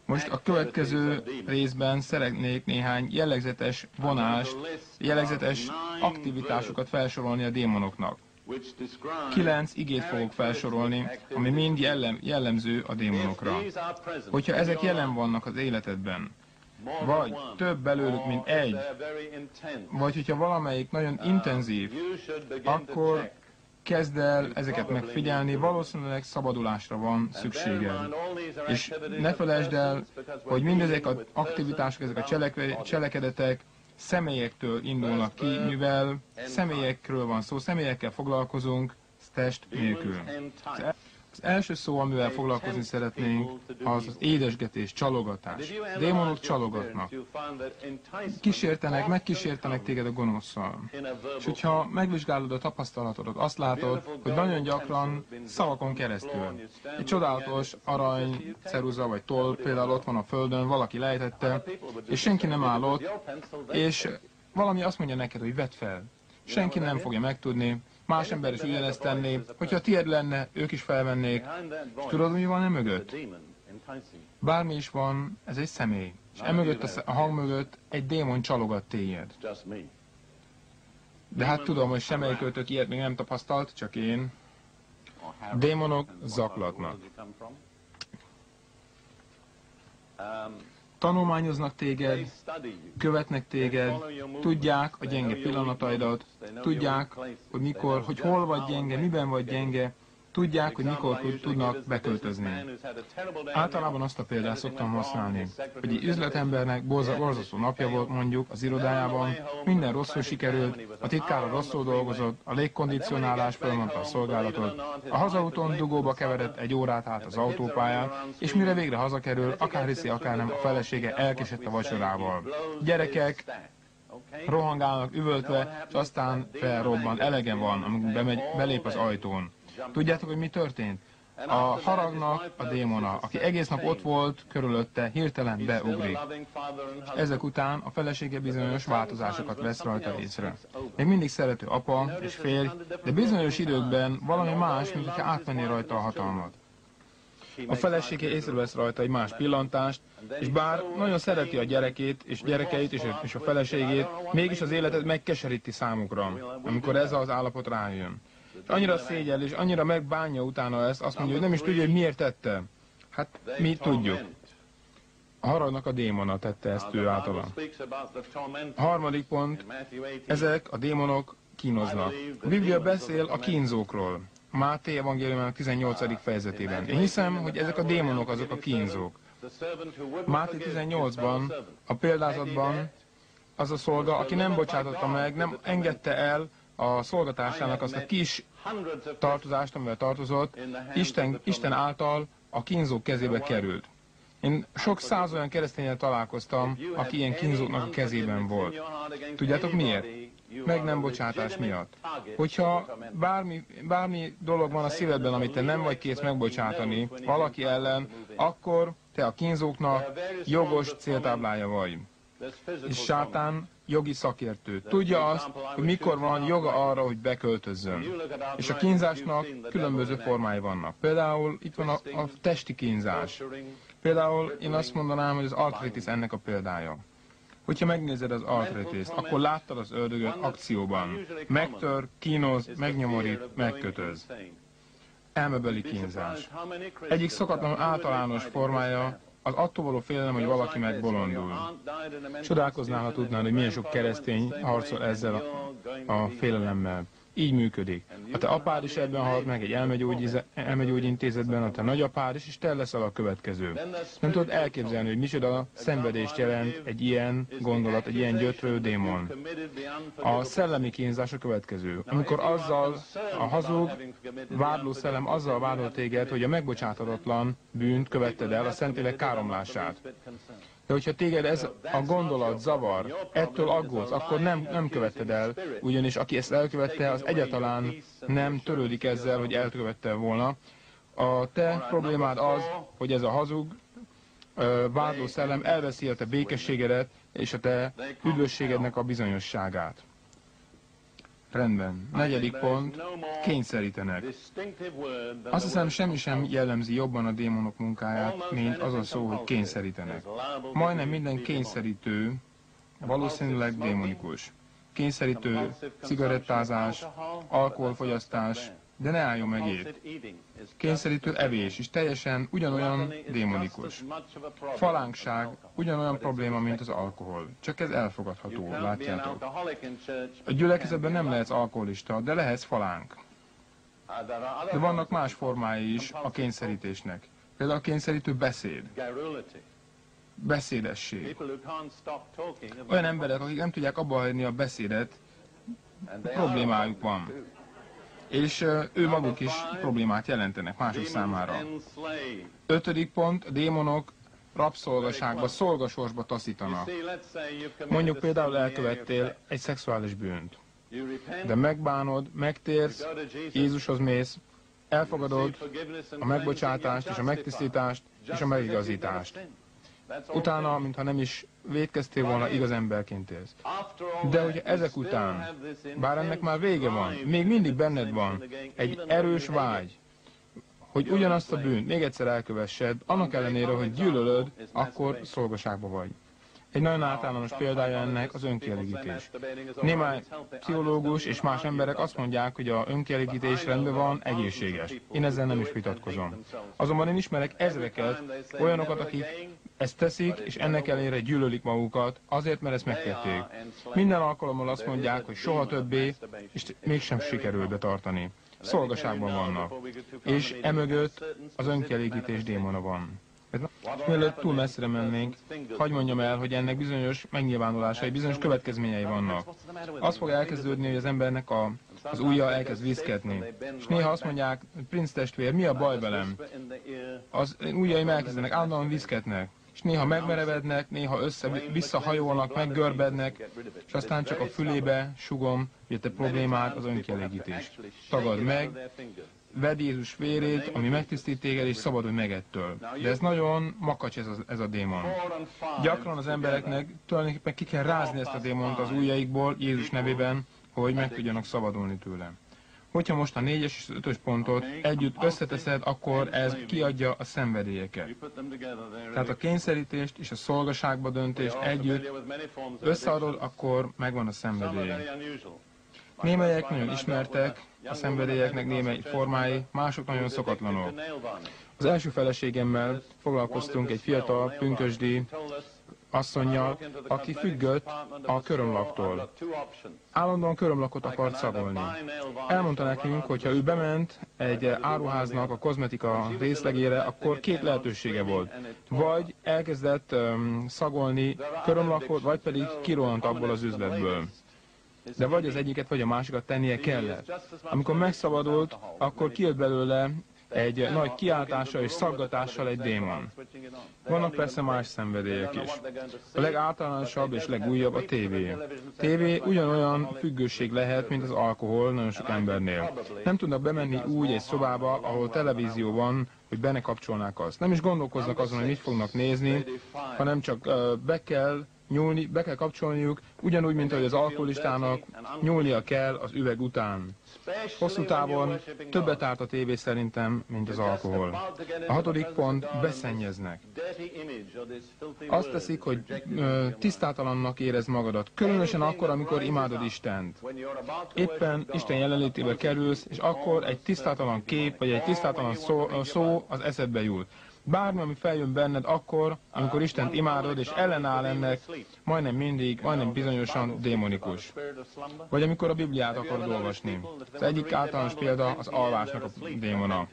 Most a következő részben szeretnék néhány jellegzetes vonást, jellegzetes aktivitásokat felsorolni a démonoknak. Kilenc igét fogok felsorolni, ami mind jellem, jellemző a démonokra. Hogyha ezek jelen vannak az életedben, vagy több belőlük, mint egy, vagy hogyha valamelyik nagyon intenzív, akkor kezd el ezeket megfigyelni, valószínűleg szabadulásra van szükséged. És ne felejtsd el, hogy mindezek az aktivitások, ezek a cselekedetek személyektől indulnak ki, mivel személyekről van szó, személyekkel foglalkozunk, test nélkül. Az első szó, amivel foglalkozni szeretnénk, az az édesgetés, csalogatás. Démonok csalogatnak. Kísértenek, megkísértenek téged a gonoszszal. És hogyha megvizsgálod a tapasztalatodat, azt látod, hogy nagyon gyakran szavakon keresztül. Egy csodálatos arany, ceruza vagy toll például ott van a földön, valaki lejtette, és senki nem áll ott, és valami azt mondja neked, hogy vedd fel. Senki nem fogja megtudni, más ember is ugyanezt tenné, hogyha tiéd lenne, ők is felvennék. És tudod, mi van e mögött? Bármi is van, ez egy személy. És emögött a, hang mögött egy démon csalogat téged. De hát tudom, hogy semmelyik őtök ilyet még nem tapasztalt, csak én. Démonok zaklatnak tanulmányoznak téged, követnek téged, tudják a gyenge pillanataidat, tudják, hogy mikor, hogy hol vagy gyenge, miben vagy gyenge, Tudják, hogy mikor tudnak beköltözni. Általában azt a példát szoktam használni, hogy egy üzletembernek borzasztó napja volt mondjuk az irodájában, minden rosszul sikerült, a titkára rosszul dolgozott, a légkondicionálás fölmondta a szolgálatot, a hazaúton dugóba keveredett egy órát át az autópályán, és mire végre hazakerül, akár hiszi, akár nem, a felesége elkesett a vacsorával. Gyerekek, rohangálnak üvöltve, és aztán felrobban, elege van, amikor bemegy, belép az ajtón. Tudjátok, hogy mi történt? A haragnak a démona, aki egész nap ott volt körülötte, hirtelen beugrik. Ezek után a felesége bizonyos változásokat vesz rajta észre. Még mindig szerető apa és férj, de bizonyos időkben valami más, mint hogyha átvenné rajta a hatalmat. A felesége észrevesz rajta egy más pillantást, és bár nagyon szereti a gyerekét és gyerekeit és a feleségét, mégis az életet megkeseríti számukra, amikor ez az állapot rájön. Annyira szégyel, és annyira megbánja utána ezt, azt mondja, hogy nem is tudja, hogy miért tette. Hát mi tudjuk. A haragnak a démona tette ezt ő általa. A harmadik pont, ezek a démonok kínoznak. A Biblia beszél a kínzókról. Máté evangéliumának 18. fejezetében. Én hiszem, hogy ezek a démonok azok a kínzók. Máté 18-ban, a példázatban az a szolga, aki nem bocsátotta meg, nem engedte el a szolgatásának azt a kis tartozást, amivel tartozott, Isten, Isten által a kínzók kezébe került. Én sok száz olyan keresztényel találkoztam, aki ilyen kínzóknak a kezében volt. Tudjátok miért? Meg nem bocsátás miatt. Hogyha bármi, bármi dolog van a szívedben, amit te nem vagy kész megbocsátani valaki ellen, akkor te a kínzóknak jogos céltáblája vagy. És sátán jogi szakértő. Tudja azt, hogy mikor van joga arra, hogy beköltözzön. És a kínzásnak különböző formái vannak. Például itt van a, a testi kínzás. Például én azt mondanám, hogy az artritis ennek a példája. Hogyha megnézed az artritiszt, akkor láttad az ördögöt akcióban. Megtör, kínoz, megnyomorít, megkötöz. Elmebeli kínzás. Egyik szokatlan általános formája az attól való félelem, hogy valaki megbolondul. Csodálkoznál, ha tudnád, hogy milyen sok keresztény harcol ezzel a, a félelemmel. Így működik. A te apád is ebben halt meg egy elmegyógyintézetben, a te nagyapád is, és te leszel a következő. Nem tudod elképzelni, hogy micsoda szenvedést jelent egy ilyen gondolat, egy ilyen gyötrő démon. A szellemi kínzás a következő. Amikor azzal a hazug, vádló szellem azzal vádol téged, hogy a megbocsátatlan bűnt követted el, a Szentlélek káromlását. De hogyha téged ez a gondolat zavar, ettől aggódsz, akkor nem, nem követted el, ugyanis aki ezt elkövette, az egyáltalán nem törődik ezzel, hogy elkövette volna. A te problémád az, hogy ez a hazug, vádló szellem elveszi a te békességedet és a te üdvösségednek a bizonyosságát. Rendben. Negyedik pont, kényszerítenek. Azt hiszem, semmi sem jellemzi jobban a démonok munkáját, mint az a szó, hogy kényszerítenek. Majdnem minden kényszerítő valószínűleg démonikus. Kényszerítő cigarettázás, alkoholfogyasztás, de ne álljon meg ét. Kényszerítő evés is teljesen ugyanolyan démonikus. Falánkság ugyanolyan probléma, mint az alkohol. Csak ez elfogadható, látjátok. A gyülekezetben nem lehetsz alkoholista, de lehetsz falánk. De vannak más formái is a kényszerítésnek. Például a kényszerítő beszéd. Beszédesség. Olyan emberek, akik nem tudják abba hagyni a beszédet, problémájuk van és ő maguk is problémát jelentenek mások számára. Ötödik pont, a démonok rabszolgaságba, szolgasorsba taszítanak. Mondjuk például elkövettél egy szexuális bűnt, de megbánod, megtérsz, Jézushoz mész, elfogadod a megbocsátást és a megtisztítást és a megigazítást. Utána, mintha nem is védkeztél volna, igaz emberként élsz. De hogy ezek után, bár ennek már vége van, még mindig benned van egy erős vágy, hogy ugyanazt a bűnt még egyszer elkövessed, annak ellenére, hogy gyűlölöd, akkor szolgaságba vagy. Egy nagyon általános példája ennek az önkielégítés. Némely pszichológus és más emberek azt mondják, hogy a önkielégítés rendben van, egészséges. Én ezzel nem is vitatkozom. Azonban én ismerek ezreket, olyanokat, akik ezt teszik, és ennek ellenére gyűlölik magukat, azért, mert ezt megtették. Minden alkalommal azt mondják, hogy soha többé, és mégsem sikerül betartani. Szolgaságban vannak. És emögött az önkielégítés démona van. Mielőtt túl messzire mennénk, hagyd mondjam el, hogy ennek bizonyos megnyilvánulásai, bizonyos következményei vannak. Az fog elkezdődni, hogy az embernek a, az ujja elkezd viszketni. És néha azt mondják, princ testvér, mi a baj velem? Az ujjaim elkezdenek, állandóan viszketnek és néha megmerevednek, néha össze visszahajolnak, meggörbednek, és aztán csak a fülébe sugom, hogy a te problémád az önkielégítés. Tagad meg, vedd Jézus vérét, ami megtisztít téged, és szabadulj meg ettől. De ez nagyon makacs ez a, ez a démon. Gyakran az embereknek tulajdonképpen ki kell rázni ezt a démont az ujjaikból, Jézus nevében, hogy meg tudjanak szabadulni tőle. Hogyha most a négyes és ötös pontot együtt összeteszed, akkor ez kiadja a szenvedélyeket. Tehát a kényszerítést és a szolgaságba döntést együtt összeadod, akkor megvan a szenvedély. Némelyek nagyon ismertek, a szenvedélyeknek némely formái, mások nagyon szokatlanok. Az első feleségemmel foglalkoztunk egy fiatal, pünkösdi asszonynal, aki függött a körömlaktól. Állandóan körömlakot akart szagolni. Elmondta nekünk, hogy ha ő bement egy áruháznak a kozmetika részlegére, akkor két lehetősége volt. Vagy elkezdett um, szagolni körömlakot, vagy pedig kirohant abból az üzletből. De vagy az egyiket, vagy a másikat tennie kellett. Amikor megszabadult, akkor kijött belőle egy nagy kiáltással és szaggatással egy démon. Vannak persze más szenvedélyek is. A legáltalánosabb és legújabb a tévé. Tévé ugyanolyan függőség lehet, mint az alkohol nagyon sok embernél. Nem tudnak bemenni úgy egy szobába, ahol televízió van, hogy benne kapcsolnák azt. Nem is gondolkoznak azon, hogy mit fognak nézni, hanem csak be kell nyúlni, be kell kapcsolniuk, ugyanúgy, mint ahogy az alkoholistának nyúlnia kell az üveg után. Hosszú távon többet árt a tévé szerintem, mint az alkohol. A hatodik pont, beszennyeznek. Azt teszik, hogy ö, tisztátalannak érez magadat, különösen akkor, amikor imádod Istent. Éppen Isten jelenlétébe kerülsz, és akkor egy tisztátalan kép, vagy egy tisztátalan szó, szó az eszedbe jut. Bármi, ami feljön benned akkor, amikor Istent imádod és ellenáll ennek, majdnem mindig, majdnem bizonyosan démonikus. Vagy amikor a Bibliát akarod olvasni. Az egyik általános példa az alvásnak a démona. A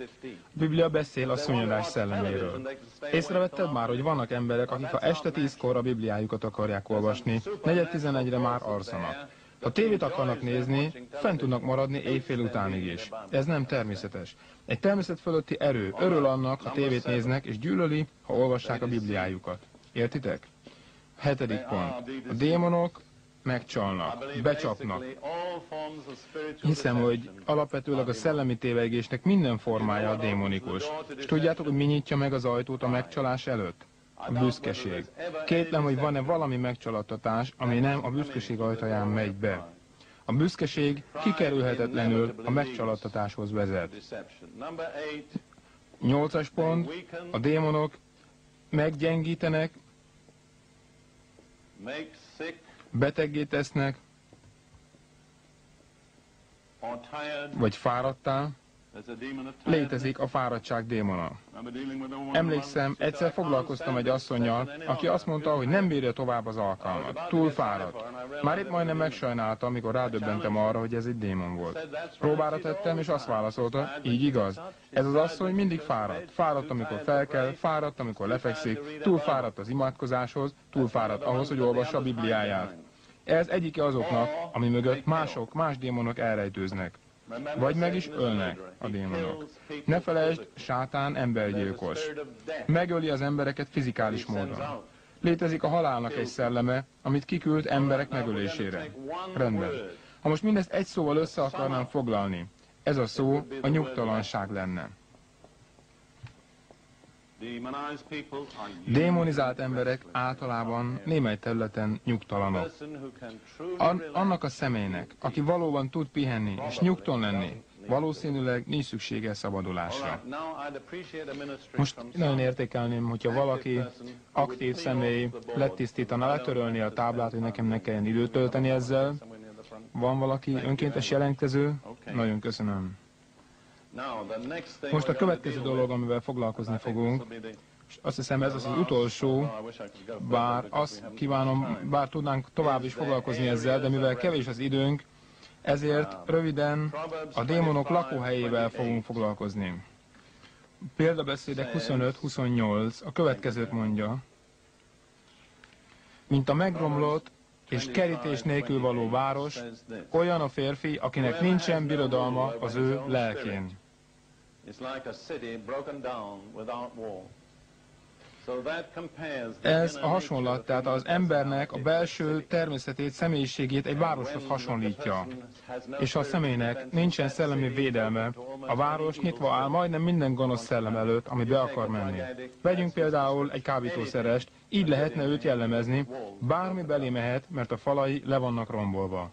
Biblia beszél a szonyadás szelleméről. Észrevetted már, hogy vannak emberek, akik ha este tízkor a Bibliájukat akarják olvasni, negyed tizenegyre már arszanak. Ha tévét akarnak nézni, fent tudnak maradni éjfél utánig is. Ez nem természetes. Egy természet fölötti erő örül annak, ha tévét néznek, és gyűlöli, ha olvassák a Bibliájukat. Értitek? Hetedik pont. A démonok megcsalnak, becsapnak. Hiszem, hogy alapvetőleg a szellemi tévegésnek minden formája a démonikus. És tudjátok, hogy mi nyitja meg az ajtót a megcsalás előtt? A büszkeség. Kétlem, hogy van-e valami megcsalattatás, ami nem a büszkeség ajtaján megy be. A büszkeség kikerülhetetlenül a megcsalattatáshoz vezet. Nyolcas pont, a démonok meggyengítenek, beteggé tesznek, vagy fáradtál, Létezik a fáradtság démona. Emlékszem, egyszer foglalkoztam egy asszonyjal, aki azt mondta, hogy nem bírja tovább az alkalmat. Túl fáradt. Már itt majdnem megsajnáltam, amikor rádöbbentem arra, hogy ez egy démon volt. Próbára tettem, és azt válaszolta, így igaz. Ez az asszony mindig fáradt. Fáradt, amikor felkel, fáradt, amikor lefekszik, túl fáradt az imádkozáshoz, túl fáradt ahhoz, hogy olvassa a Bibliáját. Ez egyike azoknak, ami mögött mások, más démonok elrejtőznek. Vagy meg is ölnek a démonok. Ne felejtsd, sátán embergyilkos. Megöli az embereket fizikális módon. Létezik a halálnak egy szelleme, amit kiküld emberek megölésére. Rendben. Ha most mindezt egy szóval össze akarnám foglalni, ez a szó a nyugtalanság lenne. Démonizált emberek általában némely területen nyugtalanok. An- annak a személynek, aki valóban tud pihenni és nyugton lenni, valószínűleg nincs szüksége szabadulásra. Most nagyon értékelném, hogyha valaki aktív személy letisztítana, letörölni a táblát, hogy nekem ne kelljen időt tölteni ezzel. Van valaki önkéntes jelentkező? Nagyon köszönöm. Most a következő dolog, amivel foglalkozni fogunk, és azt hiszem ez az az utolsó, bár azt kívánom, bár tudnánk tovább is foglalkozni ezzel, de mivel kevés az időnk, ezért röviden a démonok lakóhelyével fogunk foglalkozni. Példabeszédek 25-28 a következőt mondja. Mint a megromlott és kerítés nélkül való város, olyan a férfi, akinek nincsen birodalma az ő lelkén. Ez a hasonlat, tehát az embernek a belső természetét, személyiségét egy városhoz hasonlítja. És ha a személynek nincsen szellemi védelme, a város nyitva áll majdnem minden gonosz szellem előtt, ami be akar menni. Vegyünk például egy kábítószerest, így lehetne őt jellemezni, bármi belé mehet, mert a falai le vannak rombolva.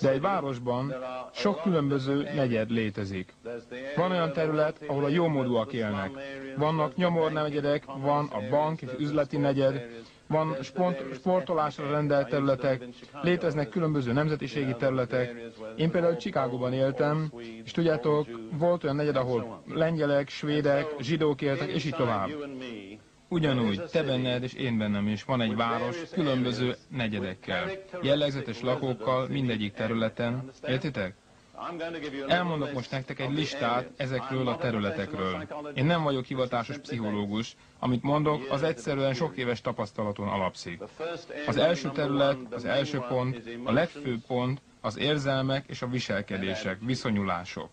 De egy városban sok különböző negyed létezik. Van olyan terület, ahol a jómódúak élnek. Vannak nyomornegyedek, van a bank és üzleti negyed, van sport, sportolásra rendelt területek, léteznek különböző nemzetiségi területek. Én például Csikágóban éltem, és tudjátok, volt olyan negyed, ahol lengyelek, svédek, zsidók éltek, és így tovább. Ugyanúgy, te benned és én bennem is van egy város különböző negyedekkel, jellegzetes lakókkal mindegyik területen. Értitek? Elmondok most nektek egy listát ezekről a területekről. Én nem vagyok hivatásos pszichológus, amit mondok, az egyszerűen sok éves tapasztalaton alapszik. Az első terület, az első pont, a legfőbb pont az érzelmek és a viselkedések, viszonyulások.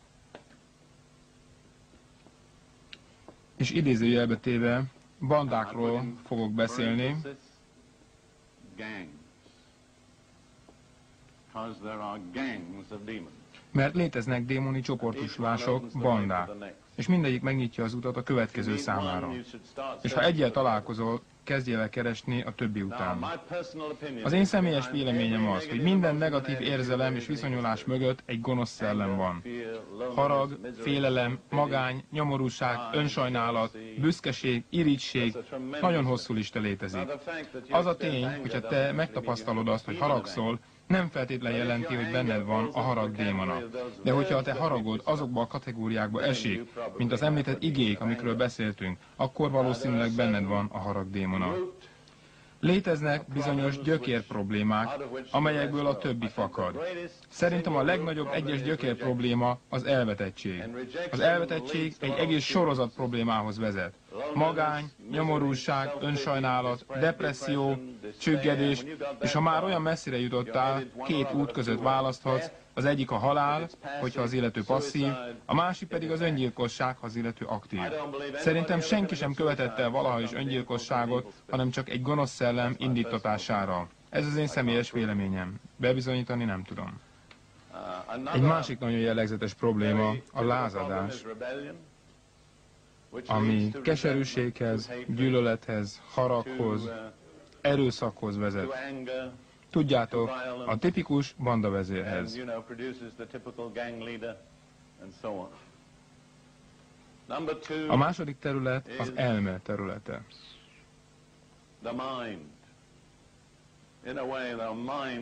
És idézőjelbe téve, bandákról fogok beszélni, mert léteznek démoni csoportosulások, bandák, és mindegyik megnyitja az utat a következő számára. És ha egyel találkozol, kezdj el keresni a többi után. Az én személyes véleményem az, hogy minden negatív érzelem és viszonyulás mögött egy gonosz szellem van. Harag, félelem, magány, nyomorúság, önsajnálat, büszkeség, irigység, nagyon hosszú lista létezik. Az a tény, hogyha te megtapasztalod azt, hogy haragszol, nem feltétlen jelenti, hogy benned van a harag démona. De hogyha a te haragod azokba a kategóriákba esik, mint az említett igék, amikről beszéltünk, akkor valószínűleg benned van a harag démona. Léteznek bizonyos gyökér problémák, amelyekből a többi fakad. Szerintem a legnagyobb egyes gyökér probléma az elvetettség. Az elvetettség egy egész sorozat problémához vezet. Magány, nyomorúság, önsajnálat, depresszió, csüggedés, és ha már olyan messzire jutottál, két út között választhatsz, az egyik a halál, hogyha az illető passzív, a másik pedig az öngyilkosság, ha az illető aktív. Szerintem senki sem követette el valaha is öngyilkosságot, hanem csak egy gonosz szellem indítatására. Ez az én személyes véleményem. Bebizonyítani nem tudom. Egy másik nagyon jellegzetes probléma a lázadás, ami keserűséghez, gyűlölethez, haraghoz, erőszakhoz vezet. Tudjátok, a tipikus bandavezérhez. A második terület az elme területe.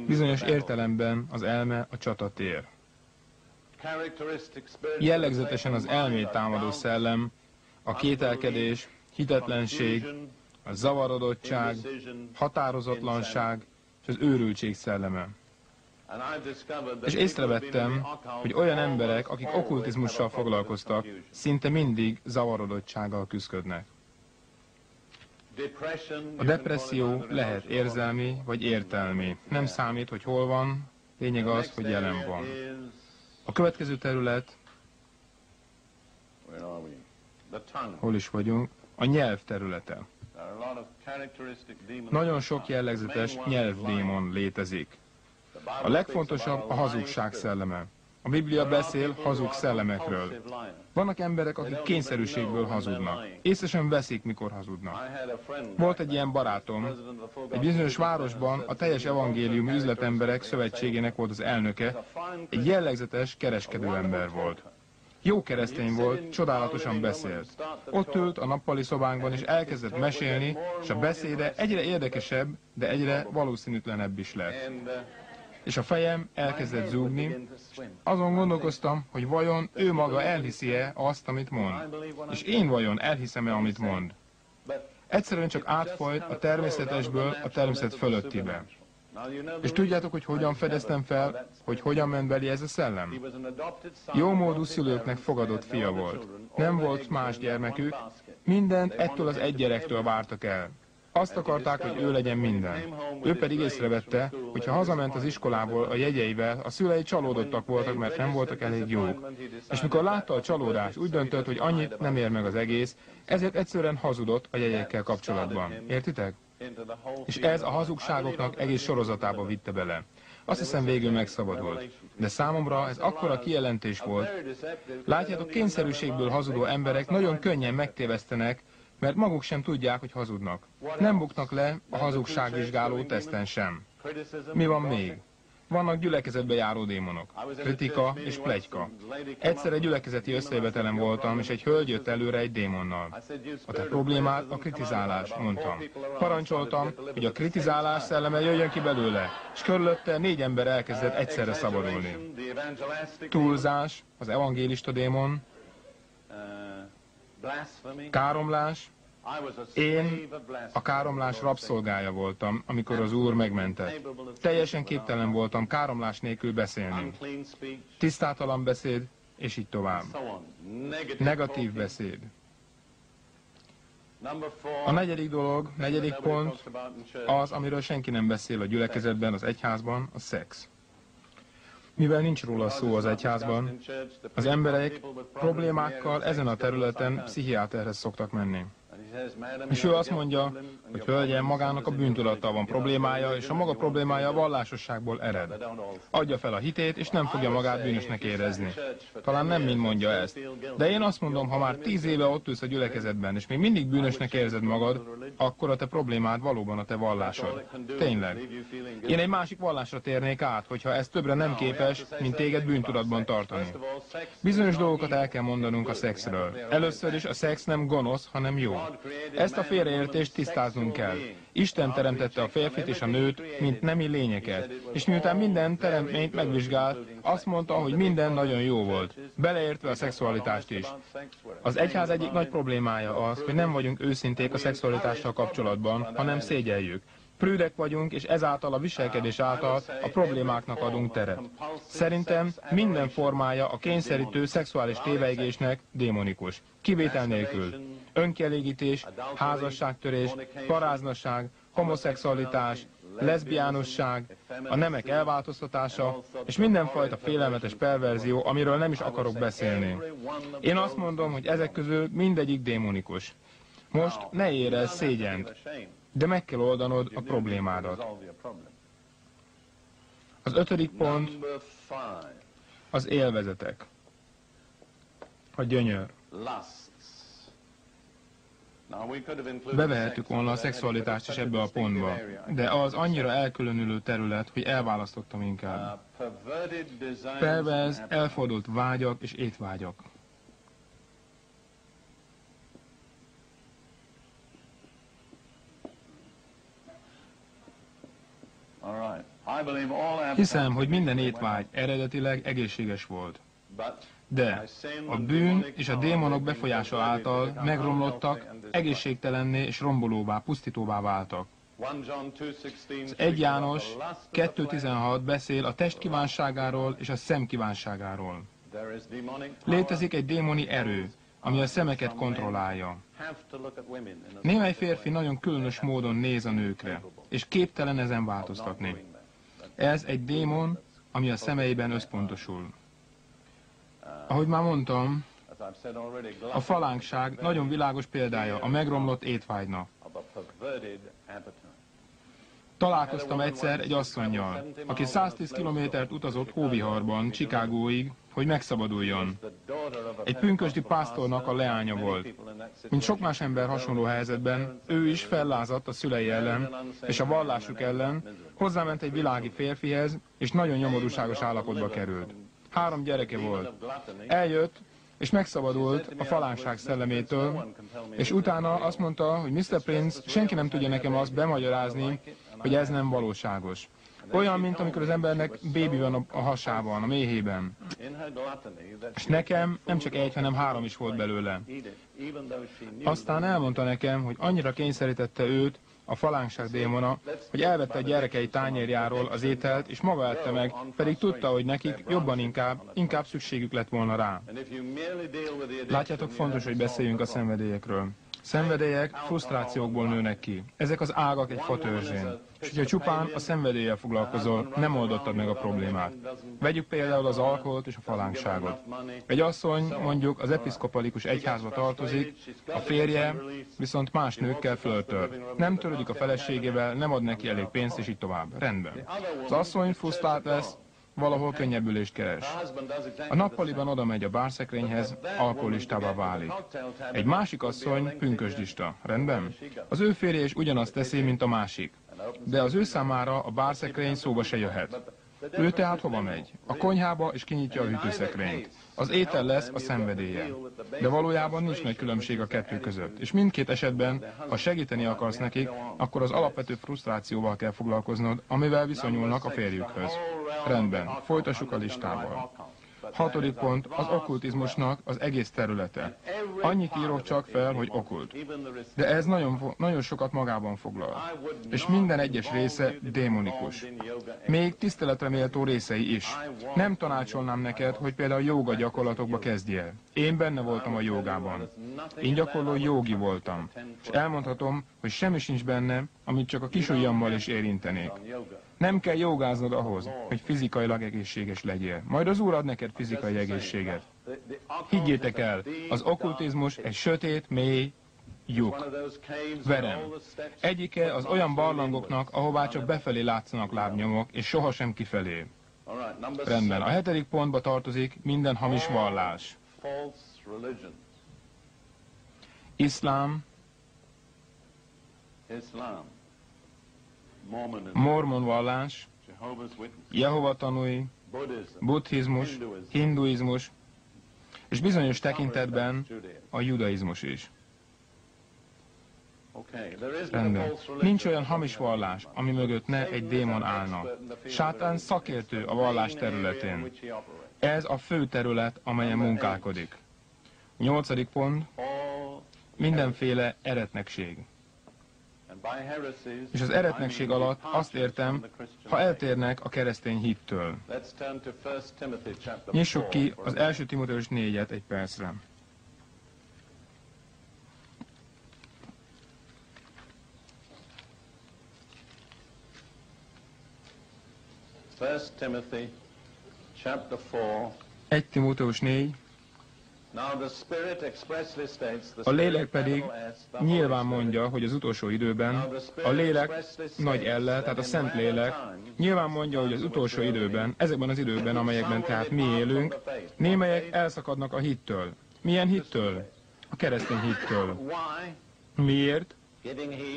Bizonyos értelemben az elme a csatatér. Jellegzetesen az elmét támadó szellem, a kételkedés, hitetlenség, a zavarodottság, határozatlanság, és az őrültség szelleme. És észrevettem, hogy olyan emberek, akik okkultizmussal foglalkoztak, szinte mindig zavarodottsággal küzdködnek. A depresszió lehet érzelmi vagy értelmi. Nem számít, hogy hol van, lényeg az, hogy jelen van. A következő terület, hol is vagyunk, a nyelv területe. Nagyon sok jellegzetes nyelvdémon létezik. A legfontosabb a hazugság szelleme. A Biblia beszél hazug szellemekről. Vannak emberek, akik kényszerűségből hazudnak. Észre sem veszik, mikor hazudnak. Volt egy ilyen barátom. Egy bizonyos városban a teljes evangélium üzletemberek szövetségének volt az elnöke. Egy jellegzetes kereskedő ember volt. Jó keresztény volt, csodálatosan beszélt. Ott ült a nappali szobánkban, és elkezdett mesélni, és a beszéde egyre érdekesebb, de egyre valószínűtlenebb is lett. És a fejem elkezdett zúgni, azon gondolkoztam, hogy vajon ő maga elhiszi-e azt, amit mond. És én vajon elhiszem-e, amit mond. Egyszerűen csak átfolyt a természetesből a természet fölöttibe. És tudjátok, hogy hogyan fedeztem fel, hogy hogyan ment belé ez a szellem? Jó módú szülőknek fogadott fia volt. Nem volt más gyermekük, mindent ettől az egy gyerektől vártak el. Azt akarták, hogy ő legyen minden. Ő pedig észrevette, hogy ha hazament az iskolából a jegyeivel, a szülei csalódottak voltak, mert nem voltak elég jók. És mikor látta a csalódást, úgy döntött, hogy annyit nem ér meg az egész, ezért egyszerűen hazudott a jegyekkel kapcsolatban. Értitek? És ez a hazugságoknak egész sorozatába vitte bele. Azt hiszem végül megszabadult. De számomra ez akkora kijelentés volt. Látjátok, kényszerűségből hazudó emberek nagyon könnyen megtévesztenek, mert maguk sem tudják, hogy hazudnak. Nem buknak le a hazugságvizsgáló teszten sem. Mi van még? Vannak gyülekezetbe járó démonok. Kritika és plegyka. Egyszer egy gyülekezeti összejövetelen voltam, és egy hölgy jött előre egy démonnal. A te problémád a kritizálás, mondtam. Parancsoltam, hogy a kritizálás szelleme jöjjön ki belőle, és körülötte négy ember elkezdett egyszerre szabadulni. Túlzás, az evangélista démon, káromlás, Én a káromlás rabszolgája voltam, amikor az Úr megmentett. Teljesen képtelen voltam káromlás nélkül beszélni. Tisztátalan beszéd, és így tovább. Negatív beszéd. A negyedik dolog, negyedik pont az, amiről senki nem beszél a gyülekezetben, az egyházban, a szex. Mivel nincs róla szó az egyházban, az emberek problémákkal ezen a területen pszichiáterhez szoktak menni. És ő azt mondja, hogy hölgyem, magának a bűntudattal van problémája, és a maga problémája a vallásosságból ered. Adja fel a hitét, és nem fogja magát bűnösnek érezni. Talán nem mind mondja ezt. De én azt mondom, ha már tíz éve ott ülsz a gyülekezetben, és még mindig bűnösnek érzed magad, akkor a te problémád valóban a te vallásod. Tényleg. Én egy másik vallásra térnék át, hogyha ez többre nem képes, mint téged bűntudatban tartani. Bizonyos dolgokat el kell mondanunk a szexről. Először is a szex nem gonosz, hanem jó. Ezt a félreértést tisztáznunk kell. Isten teremtette a férfit és a nőt, mint nemi lényeket, és miután minden teremtményt megvizsgált, azt mondta, hogy minden nagyon jó volt, beleértve a szexualitást is. Az egyház egyik nagy problémája az, hogy nem vagyunk őszinték a szexualitással kapcsolatban, hanem szégyeljük. Prűdek vagyunk, és ezáltal a viselkedés által a problémáknak adunk teret. Szerintem minden formája a kényszerítő szexuális téveigésnek démonikus. Kivétel nélkül. Önkielégítés, házasságtörés, paráznaság, homoszexualitás, leszbiánusság, a nemek elváltoztatása, és mindenfajta félelmetes perverzió, amiről nem is akarok beszélni. Én azt mondom, hogy ezek közül mindegyik démonikus. Most ne érezz szégyent. De meg kell oldanod a problémádat. Az ötödik pont az élvezetek. A gyönyör. Bevehetük volna a szexualitást is ebbe a pontba, de az annyira elkülönülő terület, hogy elválasztottam inkább. Pervez, elfordult vágyak és étvágyak. Hiszem, hogy minden étvágy eredetileg egészséges volt. De a bűn és a démonok befolyása által megromlottak, egészségtelenné és rombolóvá, pusztítóvá váltak. Az 1 János 2.16 beszél a test kívánságáról és a szem kívánságáról. Létezik egy démoni erő, ami a szemeket kontrollálja. Némely férfi nagyon különös módon néz a nőkre, és képtelen ezen változtatni. Ez egy démon, ami a szemeiben összpontosul. Ahogy már mondtam, a falánkság nagyon világos példája a megromlott étvágynak. Találkoztam egyszer egy asszonynal, aki 110 kilométert utazott Hóviharban, Chicagóig, hogy megszabaduljon. Egy pünkösdi pásztornak a leánya volt. Mint sok más ember hasonló helyzetben, ő is fellázadt a szülei ellen és a vallásuk ellen, hozzáment egy világi férfihez, és nagyon nyomorúságos állapotba került. Három gyereke volt. Eljött, és megszabadult a falánság szellemétől, és utána azt mondta, hogy Mr. Prince, senki nem tudja nekem azt bemagyarázni, hogy ez nem valóságos. Olyan, mint amikor az embernek bébi van a hasában, a méhében. És nekem nem csak egy, hanem három is volt belőle. Aztán elmondta nekem, hogy annyira kényszerítette őt, a falánkság démona, hogy elvette a gyerekei tányérjáról az ételt, és maga ette meg, pedig tudta, hogy nekik jobban inkább, inkább szükségük lett volna rá. Látjátok, fontos, hogy beszéljünk a szenvedélyekről. Szenvedélyek frusztrációkból nőnek ki. Ezek az ágak egy fatörzsén. És hogyha csupán a szenvedéllyel foglalkozol, nem oldottad meg a problémát. Vegyük például az alkoholt és a falánkságot. Egy asszony mondjuk az episzkopalikus egyházba tartozik, a férje viszont más nőkkel föltör. Nem törődik a feleségével, nem ad neki elég pénzt, és így tovább. Rendben. Az asszony frusztrált lesz, valahol könnyebbülést keres. A nappaliban oda megy a bárszekrényhez, alkoholistává válik. Egy másik asszony pünkösdista. Rendben? Az ő férje is ugyanazt teszi, mint a másik. De az ő számára a bárszekrény szóba se jöhet. Ő tehát hova megy? A konyhába és kinyitja a hűtőszekrényt. Az étel lesz a szenvedélye. De valójában nincs nagy különbség a kettő között. És mindkét esetben, ha segíteni akarsz nekik, akkor az alapvető frusztrációval kell foglalkoznod, amivel viszonyulnak a férjükhöz. Rendben, folytassuk a listával. Hatodik pont, az okkultizmusnak az egész területe. Annyit írok csak fel, hogy okkult. De ez nagyon, nagyon sokat magában foglal. És minden egyes része démonikus. Még tiszteletre méltó részei is. Nem tanácsolnám neked, hogy például joga gyakorlatokba kezdjél. Én benne voltam a jogában. Én gyakorló jogi voltam. És elmondhatom, hogy semmi sincs benne, amit csak a kisujjammal is érintenék. Nem kell jogáznod ahhoz, hogy fizikailag egészséges legyél. Majd az Úr ad neked fizikai egészséget. Higgyétek el, az okkultizmus egy sötét, mély lyuk. Verem. Egyike az olyan barlangoknak, ahová csak befelé látszanak lábnyomok, és sohasem kifelé. Rendben. A hetedik pontba tartozik minden hamis vallás. Iszlám, mormon vallás, Jehova tanúi, buddhizmus, hinduizmus, és bizonyos tekintetben a judaizmus is. Rendben. Nincs olyan hamis vallás, ami mögött ne egy démon állna. Sátán szakértő a vallás területén. Ez a fő terület, amelyen munkálkodik. Nyolcadik pont, mindenféle eretnekség. És az eretnekség alatt azt értem, ha eltérnek a keresztény hittől. Nyissuk ki az első Timoteus négyet egy percre. First Timothy, chapter 4. 1 Timóteus 4, a lélek pedig nyilván mondja, hogy az utolsó időben a lélek nagy elle, tehát a szent lélek, nyilván mondja, hogy az utolsó időben, ezekben az időben, amelyekben tehát mi élünk, némelyek elszakadnak a hittől. Milyen hittől? A keresztény hittől. Miért?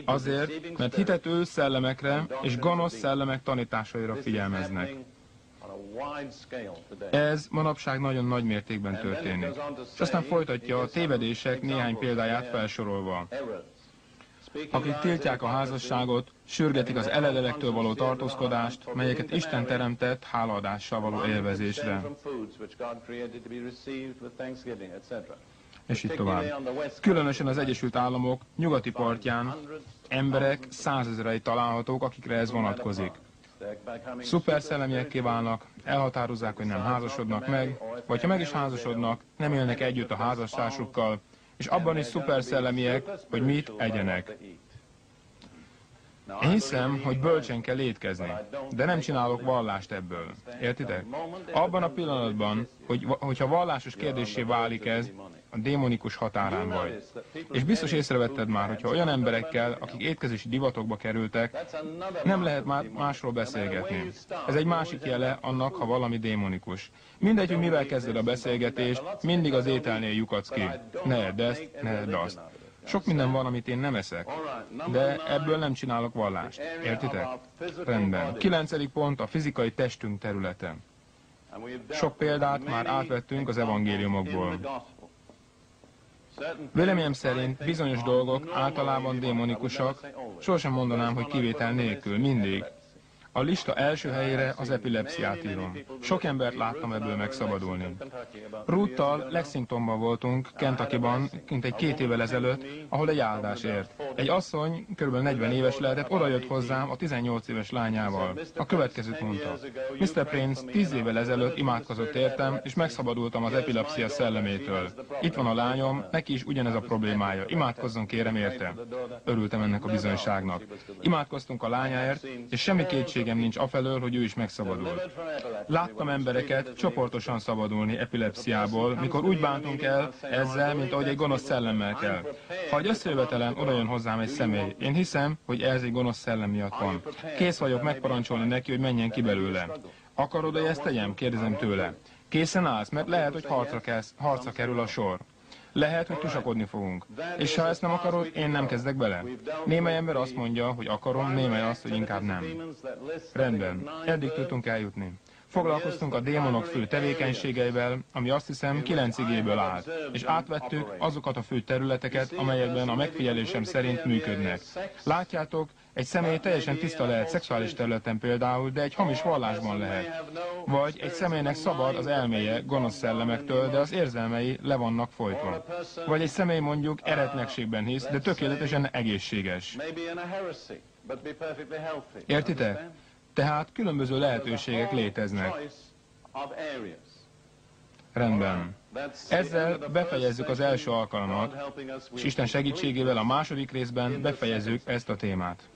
Azért, mert hitető szellemekre és gonosz szellemek tanításaira figyelmeznek. Ez manapság nagyon nagy mértékben történik. És aztán folytatja a tévedések néhány példáját felsorolva. Akik tiltják a házasságot, sürgetik az eledelektől való tartózkodást, melyeket Isten teremtett hálaadással való élvezésre. És így tovább. Különösen az Egyesült Államok nyugati partján emberek százezerei találhatók, akikre ez vonatkozik. Szuper szellemiekké válnak, elhatározzák, hogy nem házasodnak meg, vagy ha meg is házasodnak, nem élnek együtt a házastársukkal, és abban is szuper szellemiek, hogy mit egyenek. Én hiszem, hogy bölcsen kell étkezni, de nem csinálok vallást ebből. Értitek? Abban a pillanatban, hogy, hogyha vallásos kérdésé válik ez, a démonikus határán vagy. És biztos észrevetted már, hogyha olyan emberekkel, akik étkezési divatokba kerültek, nem lehet már másról beszélgetni. Ez egy másik jele annak, ha valami démonikus. Mindegy, hogy mivel kezded a beszélgetést, mindig az ételnél lyukadsz ki. Ne edd ezt, ne edd azt. Sok minden van, amit én nem eszek, de ebből nem csinálok vallást. Értitek? Rendben. Kilencedik pont a fizikai testünk területe. Sok példát már átvettünk az evangéliumokból. Véleményem szerint bizonyos dolgok általában démonikusak, sosem mondanám, hogy kivétel nélkül, mindig. A lista első helyére az epilepsziát írom. Sok embert láttam ebből megszabadulni. Rúttal Lexingtonban voltunk, Kentuckyban, kint egy két évvel ezelőtt, ahol egy áldás ért. Egy asszony, kb. 40 éves lehetett, oda jött hozzám a 18 éves lányával. A következőt mondta. Mr. Prince 10 évvel ezelőtt imádkozott értem, és megszabadultam az epilepsia szellemétől. Itt van a lányom, neki is ugyanez a problémája. Imádkozzon kérem érte. Örültem ennek a bizonyságnak. Imádkoztunk a lányáért, és semmi kétség kétségem nincs afelől, hogy ő is megszabadul. Láttam embereket csoportosan szabadulni epilepsziából, mikor úgy bántunk el ezzel, mint ahogy egy gonosz szellemmel kell. Ha egy összejövetelen oda jön hozzám egy személy, én hiszem, hogy ez egy gonosz szellem miatt van. Kész vagyok megparancsolni neki, hogy menjen ki belőle. Akarod, hogy ezt tegyem? Kérdezem tőle. Készen állsz, mert lehet, hogy harcra, kezd, harcra kerül a sor. Lehet, hogy tusakodni fogunk. És ha ezt nem akarod, én nem kezdek bele. Némely ember azt mondja, hogy akarom, némely azt, hogy inkább nem. Rendben, eddig tudtunk eljutni. Foglalkoztunk a démonok fő tevékenységeivel, ami azt hiszem kilenc igéből áll, és átvettük azokat a fő területeket, amelyekben a megfigyelésem szerint működnek. Látjátok, egy személy teljesen tiszta lehet szexuális területen például, de egy hamis vallásban lehet. Vagy egy személynek szabad az elméje gonosz szellemektől, de az érzelmei le vannak folytva. Vagy egy személy mondjuk eretnekségben hisz, de tökéletesen egészséges. Értitek? Tehát különböző lehetőségek léteznek. Rendben. Ezzel befejezzük az első alkalmat, és Isten segítségével a második részben befejezzük ezt a témát.